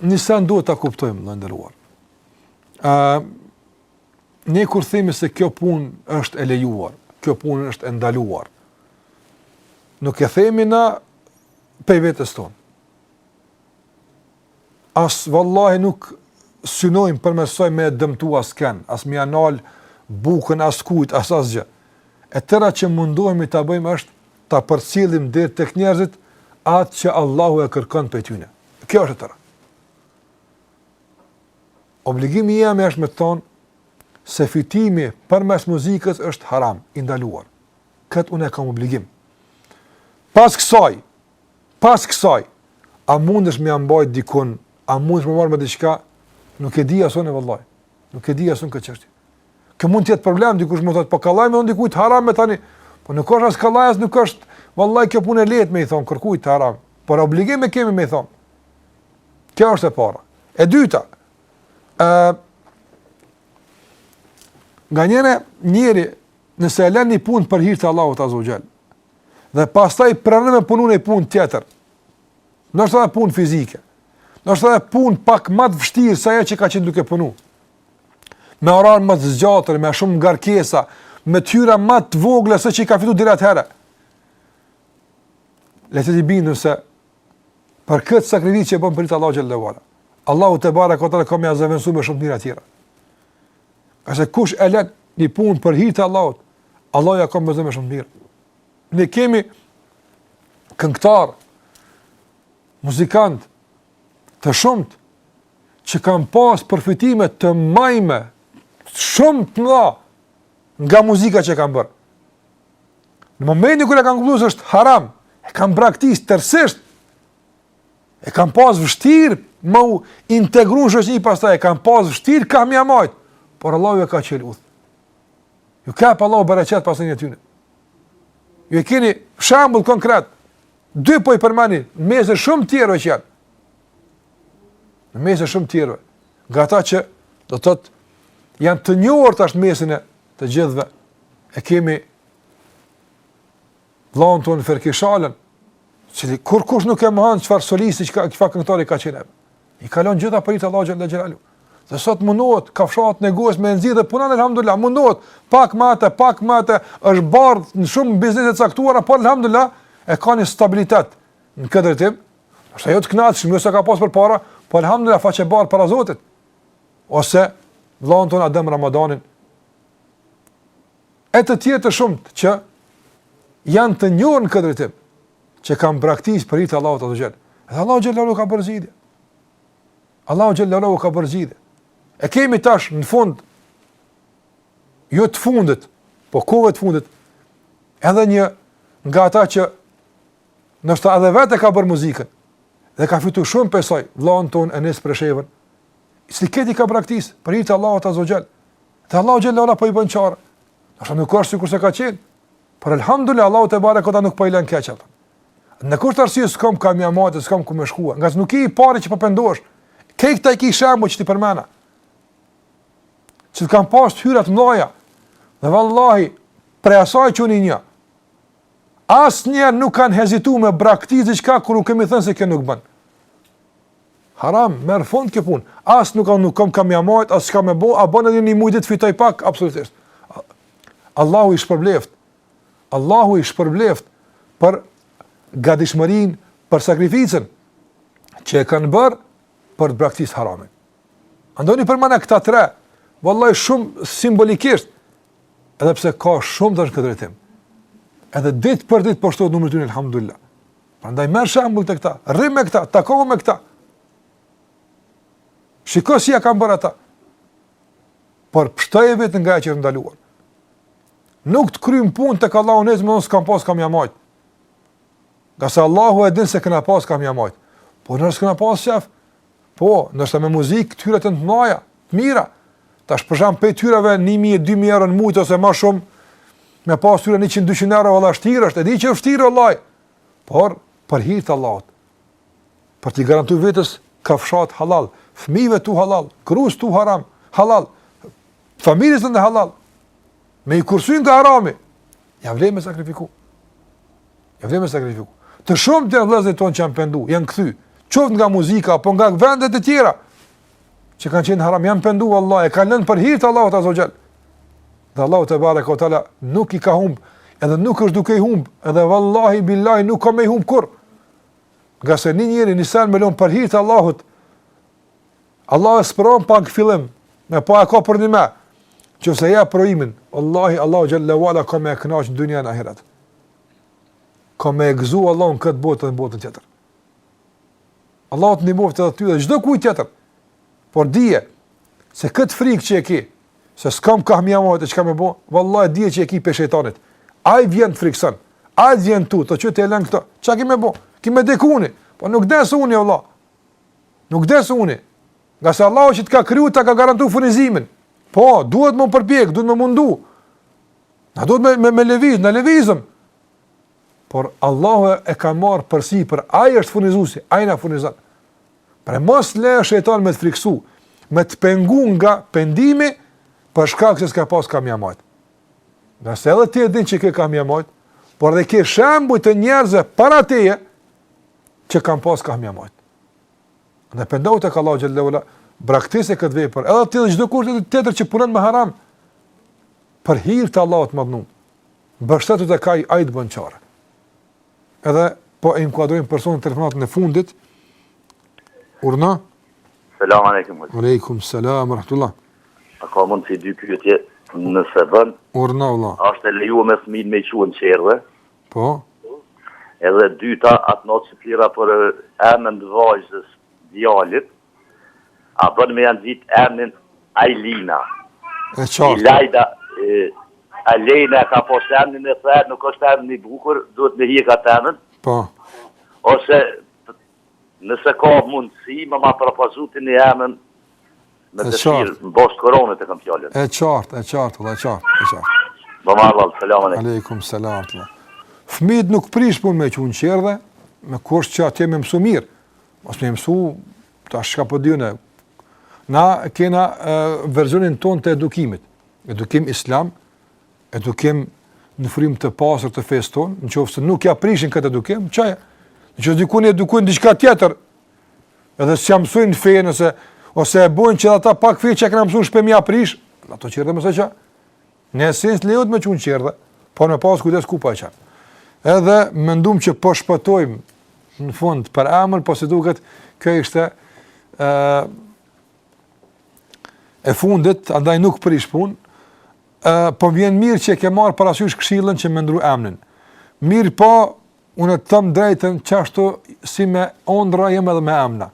Një sen
duhet ta kuptojmë, vëlla i nderuar. Uh, ne kur themi se kjo punë është e lejuar, kjo punë është e ndaluar, nuk e themi na pej vetes tonë. As vallahi nuk synojmë përmes saj me e dëmtu askënd, as me ia nal bukën askujt, as asgjë. E tëra që mundohemi ta bëjmë është ta përcjellim deri tek njerëzit atë që Allahu e kërkon prej tyne. Kjo është e tëra. Obligimi jem është me thonë se fitimi përmes muzikës është haram, i ndaluar. Këtë unë e kam obligim. Pas kësaj, Pas kësaj, a mundesh me u mbajt dikun, a mundesh me u marrë me diçka, nuk e di as unë vëllai. Nuk e di as unë këtë çështje. Ky mund të jetë problem dikush më thotë, po kallaj me i thonë dikujt haram me tani. Po nuk është as kallaj as nuk është vëllai kjo punë e lehtë me i thon kërkujt haram. Por obligim e kemi me i thon. Kjo është e para. E dyta. Ë uh, Nganjëherë, njeriu, nëse e lën një punë për hir të Allahut Azza wa Jall, dhe pastaj pranon me punu në një punë tjetër. Ndoshta edhe punë fizike. Ndoshta edhe punë pak më të vështirë se ajo që ka qenë duke punu. Me orar më të zgjatur, me shumë ngarkesa, me të hyra më të vogla se që i ka fitu deri atëherë. Le të jetë i bindun se për këtë sakrificë që e bën për hir të Allahut Xhele ue Ala. Allahu tebareke ue teala ka me ia zëvendësu me shumë të mira tjera. Ase kush e lën një punë për hir të Allahut, Allahu ja ka më zë më shumë t'mirë. Ne kemi këngëtar, muzikant të shumtë që kanë pas përfitime të majme, shumë të mëdha nga muzika që kanë bërë. Në momentin kur e kanë kuptuar se është haram, e kanë braktis tërësisht. E kanë pas vështirë me u integru në shoqni pastaj, e kanë pas vështirë kah m'ja majt, por Allahu ju ka qel udhë. Ju ka ba Allahu bereqet pasunisë tyne. Ju e keni shembull konkret, dy po i përmeni, në mes shumë tjerëve që janë. Në mes shumë tjerëve. Nga ata që do të thotë janë të njohur tash në mesin e të gjithëve, e kemi vllaun tonë Ferki Shalën, që kurkush nuk e mohon çfarë solisti, çfarë këngëtari ka qenë. I ka lon t'gjitha për hir të Allahut xhelle xhelaluhu. Dhe sot mundohet kafshatën e gojës me nxjerr dhe punon alhamdulillah, mundohet pak me atë, pak me atë, është bardh në shumë biznese të caktuara, por alhamdulillah e ka një stabilitet në këtë drejtim. Nashta jo të kënaqshëm, si e ka pas përpara, po alhamdulillah faqebardh para Zotit. Ose vllahun ton Adem Ramadanin, e të tjerë të shumtë që janë të njohur në këtë drejtim, që kanë braktisë për hir të Allahut azze ve xhel. Dhe Allahu xhallahu ka bërë zgjidhje. Allahu xhallahu ka bërë zgjidhje. E kemi tash në fund jo të fundit, po kohëve të fundit. Edhe një nga ata që nashta edhe vetë ka bërë muzikën, dhe ka fitu shumë prej saj, vllanë tonë Enis Preshevën, si krejt i ka braktis, për hir të Allahut azze ve xhel, Dhe Allahu xhelle xhelaluhu po i bën çare. Nashta nuk është sikur se ka qenë. Por elhamdulillah Allahu tebareke ve teala nuk po i lën keq atë. Nuk është arsye s'kam kah m'ja majt, s'kam ku me shku. Ngase nuk je i pari që po pendohesh. Qe këta i ki shembull që t'i përmena. Që kanë pas t'hyra të mëdha. Dhe vallahi, prej asaj që unë i njoh. Asnjëherë nuk kanë hezitu me braktisë diçka kur u kemi thënë se kjo nuk bën. Haram, merr fund kjo punë. As nuk kanë, nuk kam kah m'ja majt, as çka me bo, a bën edhe një muj ditë t'fitoj pak absolutisht. Allahu i shpërbleft. Allahu i shpërbleft për gatishmërinë, për sakrificën që e kanë bërë për të braktisë haramin. Andaj i përmena këta tre, vallahi shumë simbolikisht, edhe pse ka shumë tash në këtë drejtim. Edhe ditë për ditë po shtohet numri, alhamdulillah. Prandaj merr shembull te këta, rri me këta, takohu me këta. Shiko si ja kanë bërë ata. Por pshtoje veten nga ajo që është e ndaluar. Nuk të kryn punë tek Allahu nesër, me thon s'kam pas kah m'ja majt. Ngase Allahu e dinë se kena pas kah m'ja majt. Por nëse kena pas qejf, Po, ndoshta me muzikë të hyrat janë të mëdhaja, të mira. Tash për shemb prej të hyrave 1000, 2000 euro në muaj ose më shumë, me pas të hyra 100, 200 euro valla vështirë është, e di që është vështirë vallai. Por për hir të Allahut. Për t'i garantu vetes kafshatë hallall, fëmijëve tu hallall, gruas tu haram, hallall. Familjes në hallall. Me i kursy nga harami. Ja vlen me sakrifiku. Ja vlen me sakrifiku. Të shumtë janë vëllezërit tonë që janë pendu, janë kthy, qoftë nga muzika apo nga vende të tjera që kanë qenë haram, janë pendu Allah, e kanë lënë për hir të Allahut azze ve xhel. Dhe Allahu tebareke ve teala nuk i ka humb, edhe nuk është duke i humb, edhe vallahi billahi nuk ka me i humb kurr. Ngase një njeri një sen me e lanë për hir të Allahut, Allahu e sprovom pak në fillim, me pa a e ka përnime. Nëse ja provimin, vallahi Allahu xhel-le ve ala ka me e kënaq në dynja e ahiret. Ka me e gëzu Allahu në këtë botë dhe në botën tjetër. Allahu të ndihmoftë edhe ty dhe çdo kujt tjetër. Por dije se kët frikë që e ke, se s'kam kah me ia mbajt e çka me bë, vallahi dije që e ke prej shejtanit. Ai vjen të frikson. Ai vjen tu, të çu të lën këto. Çka ki me bë? Ki me dek uni. Po nuk des uni valla. Nuk des uni. Ngase Allahu që të ka kriju, të ka garantu furnizimin. Po, duhet me u përpjek, duhet me u mundu. Na duhet me, me, me lëviz, me lëviz. Por Allahu e ka marrë përsipër, ai është furnizusi, ai na furnizon. Pra mos e le shejtanin me të friksu, me të pengu nga pendimi, për shkak se s'ke pas kah me ia mbajt. Ngase edhe ti e din që ke kah me ia mbajt, por edhe ke shembuj të njerëzve para teje, që kanë pas kah me ia mbajt. Pendohu tek Allahu xhel-le, braktise këtë vepër, edhe të gjithkush tjetër që punon me haram, për hir të Allahut të madhënum, mbështetu tek ai, ai të bën çare. Edhe po e inkuadrojmë për sonte telefonatën e fundit, urdhno.
Selam aleikum.
Aleikum, selam, rahmetullah.
A ka mundësi dy pyetje nëse bën?
Urdhno, urdhno.
A është e lejume fëmijën me i çu në çerdhe?
Po.
Edhe e dyta, atë natë që thirra për emën të vajzës djalit, a bën me ia ngjit emnin Ajlina.
E qartë.
Ilajda, Alejna ka pas emnin e thirrë, nuk është emën i bukur, duhet me e hjek atë emën.
Po.
Ose, nëse ka mundësi, me ma propozu ti një emën Me
dëshirë,
në bazë Kuranit e kam fjalën.
E qartë, e qartë, vëlla, e qartë, e qartë.
Më marrë, vëlla, selam alejkum.
Alejkum, selam, të Fëmijët nuk prish punë me i çu në çerdhe, me kusht që atje me i mësu mirë. Mos me i mësu, tash çka po dhjune. Na kena e, versionin ton të edukimit. Edukim islam, edukim në frymë të pastër të fesë tonë, në qoftë se nuk ja prishin këtë edukim, qaj, në qoftë se dikun e edukojnë diçka tjetër, Edhe s'ja msojnë fenë, ose, ose e bojnë që ata pak fejnë që e këna mësojnë shpemi aprish, ato qërë dhe mëse që, në esenës lejohet me çu qërë dhe, por me pas kujdes ku po e çon. Edhe mendum që po shpëtojmë në fund për emër, po se duket, kjo ishte e, e fundit, andaj nuk prish punë, po vjen mirë që e ke marrë parasysh këshillën që me ndrru emnin. Mirëpo, Unë ta thom drejtën qashtu si me ondrra jem edhe me emna.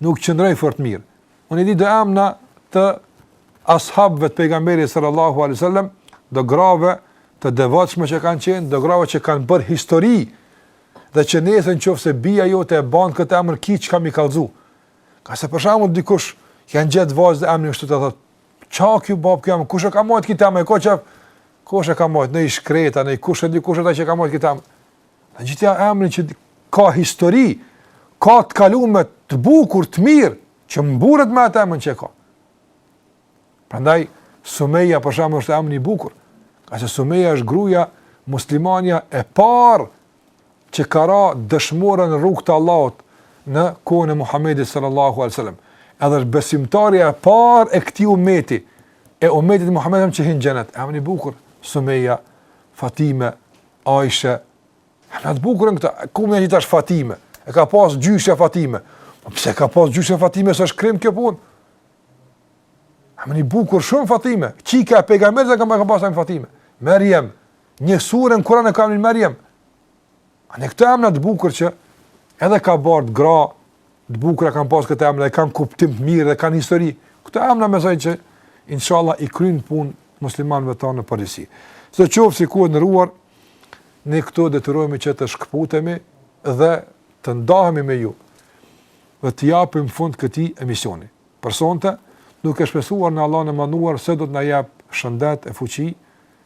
Nuk qëndroj fort mirë. Unë i di do emna të ashabëve të pejgamberit sallallahu alejhi selem, do grave të devotshme që kanë qenë, do grave që kanë bërë histori dhe që nesër qoftë se bija jote e ban këtë emër ki çka me i kallzu. Se për shembull dikush ja ngjet vajzës emnin ashtu të thotë, Ça kjo babë ky emën, kush e ka majtë këtë emën, e ka qef, kush e ka majtë, një e shkretë, një kush e di kush është ajo që e ka majtë këtë emën. Ngjitja emrin që ka histori, ka të kalume të bukur, të mirë, që mburret me atë emrin që e ka. Prandaj, Sumeja për shembull është emën i bukur, se Sumeja është gruja muslimane e parë që ka ra dëshmore në rrugë të Allahut në kohën e Muhammedit sallallahu alejhi ve selem. Edhe është besimtarja e parë e këtij umeti, e umetit Muhammedit që hyn n'xhenet. Emën i bukur Sumeja, Fatime, Aisha. Emna të bukur këta, kumë me ja ngjit Fatime. E ka pas gjyshja Fatime. Po pse e ka pas gjyshja Fatime s'është krim kjo punë? Emën i bukur shumë Fatime. Çika e pejgamberit emnin e ka pas Fatime. Merjem, Një sure n'Kur'an e ka emrin Merjem. Janë këta emra të bukur që edhe ka bartë gra të bukura kanë pas këto emra dhe kanë kuptim të mirë dhe kanë histori. Këta emna me thonë që inshallah i kryjnë punë muslimanëve tanë në përgjithësi. Shikues të nderuar ne këtu detyrohemi që të shkëputemi dhe të ndahemi me ju dhe të japim fund këtij emisioni. Për sonte, duke shpresuar në Allahun e Madhëruar se do të na jap shëndet e fuqi